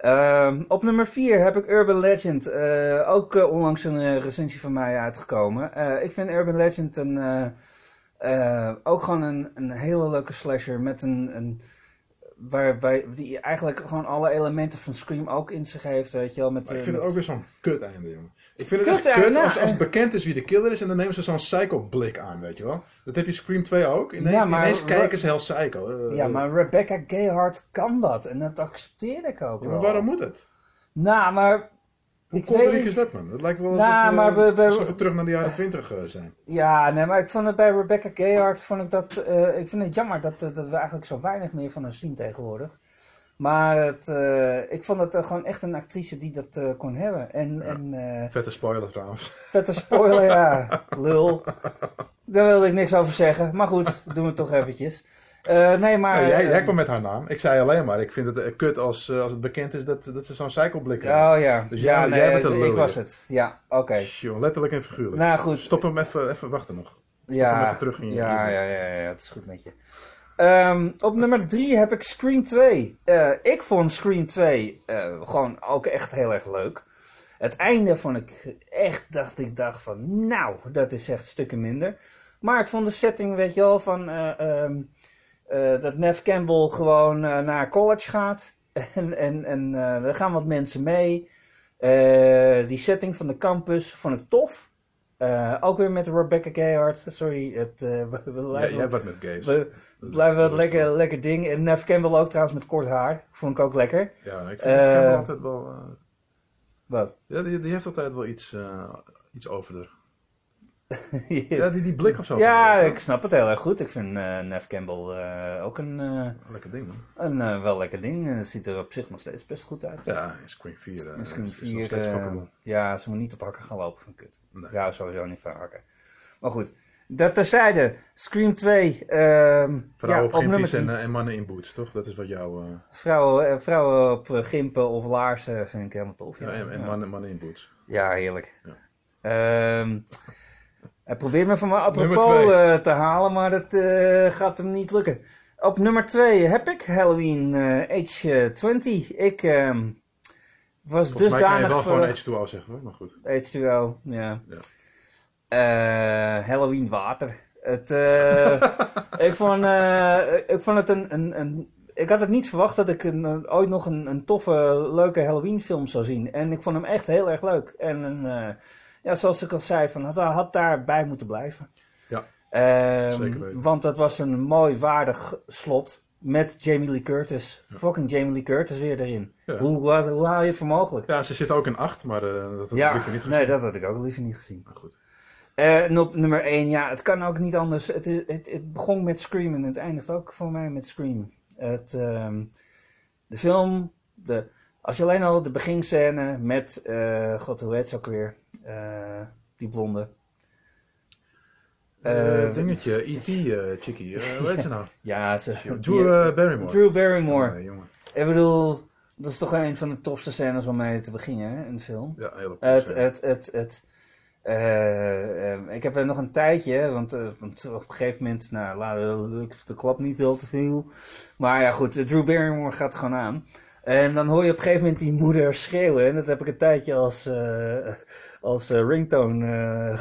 D: Ehm, op nummer 4 heb ik Urban Legend. Eh, ook eh, onlangs een eh, recensie van mij uitgekomen. Ik vind Urban Legend een, ook gewoon een, een hele leuke slasher met een... een waarbij die eigenlijk gewoon alle elementen van Scream ook in zich heeft, weet je wel. Met,
C: Maar ik
D: eh,
C: vind het ook weer zo'n kut einde, jongen. Ik vind het
D: Kut
C: echt kut
D: nou,
C: als, als het
D: eh.
C: bekend is wie de killer is en dan nemen ze zo'n psycho-blik aan, weet je wel. Dat heb je Scream 2 ook. Ineens,
D: Ja, maar-
C: ineens kijken ze heel psycho. Eh,
D: Ja, maar Rebecca Gayheart kan dat. En dat accepteer ik ook
C: Ja, maar waarom moet het?
D: Nou, maar...
C: Hoe
D: weet-
C: is dat, man? Het lijkt wel
D: Nou,
C: alsof, we,
D: maar we- we-
C: alsof we terug naar de jaren 20 eh, zijn.
D: Ja, nee, maar ik vond het bij Rebecca Gayheart, vond ik dat, eh, ik vind het jammer dat, eh, dat we eigenlijk zo weinig meer van haar zien tegenwoordig. Maar het, eh, ik vond het eh, gewoon echt een actrice die dat eh, kon hebben. En, en eh,
C: Vette spoiler trouwens.
D: vette spoiler, ja, lul. Daar wilde ik niks over zeggen. Maar goed, doen we het toch eventjes. Eh, nee, maar...
C: Nee, jij, jij kwam met haar naam. Ik zei alleen maar, ik vind het eh, kut als, eh, als het bekend is dat, dat ze zo'n psycho-blik hebben.
D: Oh ja,
C: Dus
D: ja,
C: jij-
D: nee,
C: jij bent een
D: ik was
C: ja.
D: het. Ja, oké.
C: Jongen, letterlijk en figuurlijk.
D: Nou goed,
C: Stop hem even, even wachten nog. hem
D: Ja,
C: even terug in je
D: ja, ja, ja, ja, het is goed met je. Ehm, op nummer 3 heb ik Scream 2. Eh, ik vond Scream 2 eh, gewoon ook echt heel erg leuk. Het einde vond ik echt, dacht ik, dacht van, nou, dat is echt stukken minder. Maar ik vond de setting, weet je wel, van eh, ehm, eh, dat Nev Campbell gewoon eh, naar college gaat. En, en, en eh, er gaan wat mensen mee. Die setting van de campus vond ik tof. Ook weer met Rebecca Gayheart. Sorry, het, eh, we, we
C: Ja,
D: blijven,
C: hebt wat met gays.
D: we blijven wat lekker, lekker ding. En Nev Campbell ook trouwens met kort haar. Vond ik ook lekker.
C: Ja, ik vind het altijd wel...
D: Wat?
C: ja, die, die heeft altijd wel iets, iets over haar. Ja, die, die blik of zo.
D: Ja, ik snap het heel erg goed. Ik vind eh Nev Campbell eh, ook een, eh,
C: Lekker ding, man.
D: een wel lekker ding. Het ziet er op zich nog steeds best goed uit.
C: Ja, in Scream 4. eh,
D: En Scream
C: is nog
D: 4,
C: steeds
D: eh,
C: fuckable.
D: ja, ze moet niet op hakken gaan lopen van kut.
C: Nee.
D: Ja, sowieso niet van hakken. Maar goed, dat terzijde. Scream 2, ehm
C: Vrouwen
D: ja,
C: op gimpies
D: 10.
C: en, en mannen in boots, toch? Dat is wat jouw...
D: Vrouwen, vrouwen op gimpen of laarzen vind ik helemaal tof.
C: ja, en, mannen, mannen in boots.
D: Ja, heerlijk.
C: Ja.
D: Ehm, hij probeert me van
C: Nummer
D: apropos eh, te halen, maar dat eh, gaat hem niet lukken. Op nummer 2 heb ik Halloween eh, Age 20. Ik ehm, was
C: Volgens mij kan je
D: dusdanig
C: wel gewoon
D: verheugd-
C: H2O zeggen, hoor. Maar goed.
D: H2O, ja.
C: Ja.
D: Eh, Halloween water. Het, eh, ik, vond, eh, ik vond het een, een, een... Ik had het niet verwacht dat ik een, een- ooit nog een, een toffe, leuke Halloween film zou zien. En ik vond hem echt heel erg leuk. En een, eh, ja, zoals ik al zei, van, had, had daarbij moeten blijven.
C: Ja,
D: Ehm,
C: zeker weten.
D: Want dat was een mooi waardig slot met Jamie Lee Curtis. Fucking Jamie Lee Curtis weer erin.
C: Ja.
D: Hoe, wat, hoe haal je het voor mogelijk?
C: Ja, ze zit ook in 8, maar eh, dat had ik liever niet gezien.
D: nee, dat had ik ook liever niet gezien.
C: Maar goed.
D: Eh, en op nummer 1, ja, het kan ook niet anders. Het, het, het begon met Scream en het eindigt ook voor mij met Scream. Het, ehm, de film, de, als je alleen al de beginscène met, eh, god hoe heet ze ook weer, die blonde.
C: Eh,
D: Eh,
C: dingetje, E.T. eh chickie. eh, hoe heet ze nou?
D: Ja, ze,
C: Drew eh, Barrymore.
D: Drew Barrymore.
C: Nee, jongen.
D: Ik bedoel, dat is toch een van de tofste scènes om mee te beginnen hè, in de film.
C: Ja, heel
D: Het, het, het, het, eh, eh, ik heb er nog een tijdje, want, eh, want op een gegeven moment, nou, laat de klap niet heel te veel. Maar ja, goed, eh, Drew Barrymore gaat er gewoon aan. En dan hoor je op een gegeven moment die moeder schreeuwen. En dat heb ik een tijdje als, eh, als eh, ringtone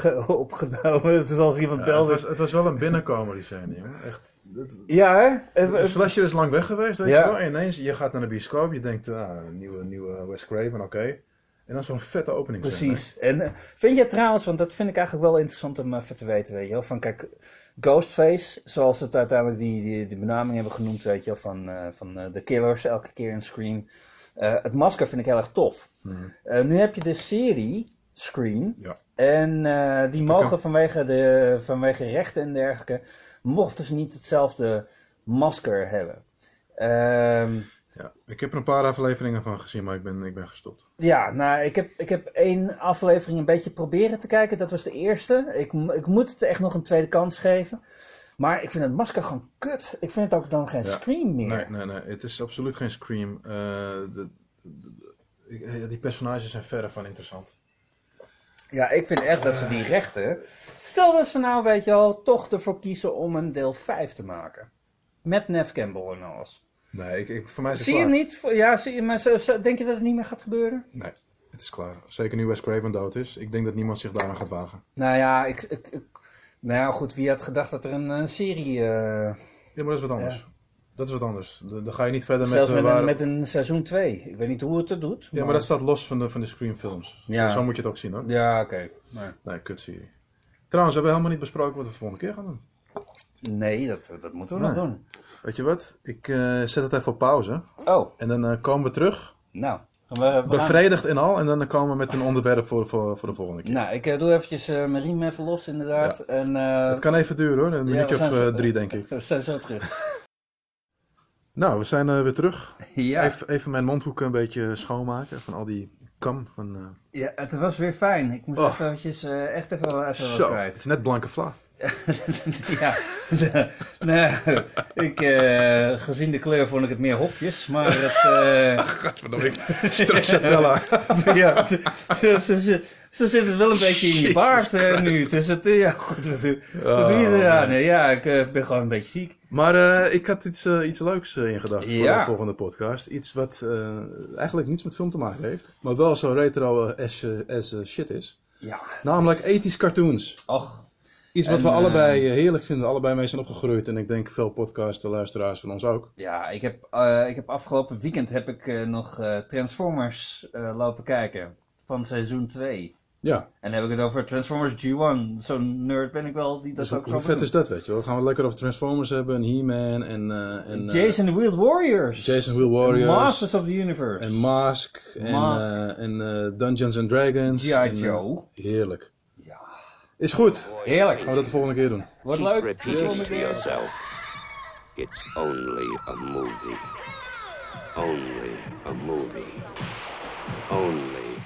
D: eh, opgenomen. Dus als iemand
C: Ja, het,
D: belde.
C: was, het was wel een binnenkomer, die scène, jongen. Echt. het-
D: Ja, hè? Het-
C: slasher is lang weg geweest, weet
D: Ja.
C: je wel. En ineens, je gaat naar de bioscoop, je denkt, ah, nieuwe, nieuwe Wes Craven, oké. En dan zo'n vette opening.
D: Precies. En vind je trouwens, want dat vind ik eigenlijk wel interessant om even te weten, weet je wel. Van kijk, Ghostface, zoals het uiteindelijk die, die, die benaming hebben genoemd, weet je van, eh, van eh, de killers elke keer in Scream. Eh, het masker vind ik heel erg tof. Eh, nu heb je de serie Scream.
C: Ja.
D: En eh, die mogen vanwege, de, vanwege rechten en dergelijke, mochten ze niet hetzelfde masker hebben. Ehm
C: Ja. Ik heb er een paar afleveringen van gezien, maar ik ben, ik ben gestopt.
D: Ja, nou, ik heb, ik heb één aflevering een beetje proberen te kijken. Dat was de eerste. Ik, ik moet het echt nog een tweede kans geven. Maar ik vind het masker gewoon kut. Ik vind het ook dan geen
C: Ja.
D: Scream meer.
C: Nee, nee, nee. Het is absoluut geen Scream. Eh, de, de- de- ik- die personages zijn verre van interessant.
D: Ja, ik vind echt dat ze die rechten... Stel dat ze nou, weet je wel, toch ervoor kiezen om een deel 5 te maken. Met Nev Campbell en alles.
C: Nee, ik, ik, voor mij is het
D: Zie je het niet? Ja, zie je, maar zo, zo- denk je dat het niet meer gaat gebeuren?
C: Nee, het is klaar. Zeker nu Wes Craven dood is. Ik denk dat niemand zich daaraan gaat wagen.
D: Nou ja, ik, ik, ik- nou ja, goed, wie had gedacht dat er een, serie... eh,
C: Ja, maar dat is wat anders. Dat is wat anders. Dan ga je niet verder met...
D: zelfs
C: eh,
D: met,
C: waar-
D: een, met een seizoen 2. Ik weet niet hoe het het doet.
C: Ja, maar dat staat los van de, van de Scream films.
D: Ja.
C: Zo, zo moet je het ook zien hoor.
D: Ja, oké. Maar-
C: Nee, kutserie. Trouwens, we hebben helemaal niet besproken wat we de volgende keer gaan doen.
D: Nee, dat, dat moeten we
C: Nee.
D: nog doen.
C: Weet je wat? Ik eh, zet het even op pauze.
D: Oh,
C: En dan eh, komen we terug.
D: nou. We, we gaan-
C: Bevredigd en al. En dan komen we met een onderwerp voor, voor, voor de volgende keer.
D: Nou, ik eh, doe eventjes eh, mijn riem even los, inderdaad. En, eh,
C: Het kan even duren hoor. Een
D: ja,
C: minuutje
D: we
C: of
D: zijn zo-
C: eh, drie denk ik.
D: We zijn zo terug.
C: Nou, we zijn eh, weer terug.
D: ja.
C: Even, even mijn mondhoeken een beetje schoonmaken. Van al die kam. Van, eh,
D: ja, het was weer fijn. Ik moest
C: Oh.
D: even eventjes, eh, echt even, even wat
C: Zo, het
D: kwijt.
C: is net blanke vla.
D: Ja, nou, ik, eh, gezien de kleur vond ik het meer hopjes, maar het... eh,
C: Gadverdamme, ik stracciatella.
D: ja, ze, ze, ze, ze zit het wel een beetje in je baard eh, nu. Dus het, eh, ja, goed, wat doe,
C: Oh,
D: wat doe je eraan?
C: man.
D: Nee, ja, ik eh, ben gewoon een beetje ziek.
C: Maar eh, ik had iets, eh, iets leuks eh, in gedachten voor de volgende podcast. Iets wat eh, eigenlijk niets met film te maken heeft. Maar wel zo retro eh, as, eh, as eh, shit is.
D: Ja.
C: Namelijk ethisch cartoons.
D: Och,
C: Iets wat
D: En,
C: we
D: eh,
C: allebei eh, heerlijk vinden. Allebei mee zijn opgegroeid. En ik denk veel podcast luisteraars van ons ook.
D: ja, ik heb, eh, ik heb afgelopen weekend heb ik eh, nog eh, Transformers eh, lopen kijken. Van seizoen 2.
C: Ja,
D: En dan heb ik het over Transformers G1. Zo'n nerd ben ik wel die dat
C: dus
D: ook
C: hoe
D: zo
C: vet is dat, weet je wel? Gaan we lekker over Transformers hebben. En He-Man en... eh, en eh,
D: Jason the Wheeled Warriors.
C: Jason Wheel Warriors.
D: Masters of the Universe.
C: En Mask. En,
D: Mask.
C: eh, en eh, Dungeons and Dragons.
D: G.I.
C: en, eh,
D: Joe.
C: heerlijk. Is goed.
D: Heerlijk.
C: Gaan we dat de volgende keer doen.
D: Wordt leuk. Volgende
B: to yourself. It's only a movie. Only a movie. Only a movie.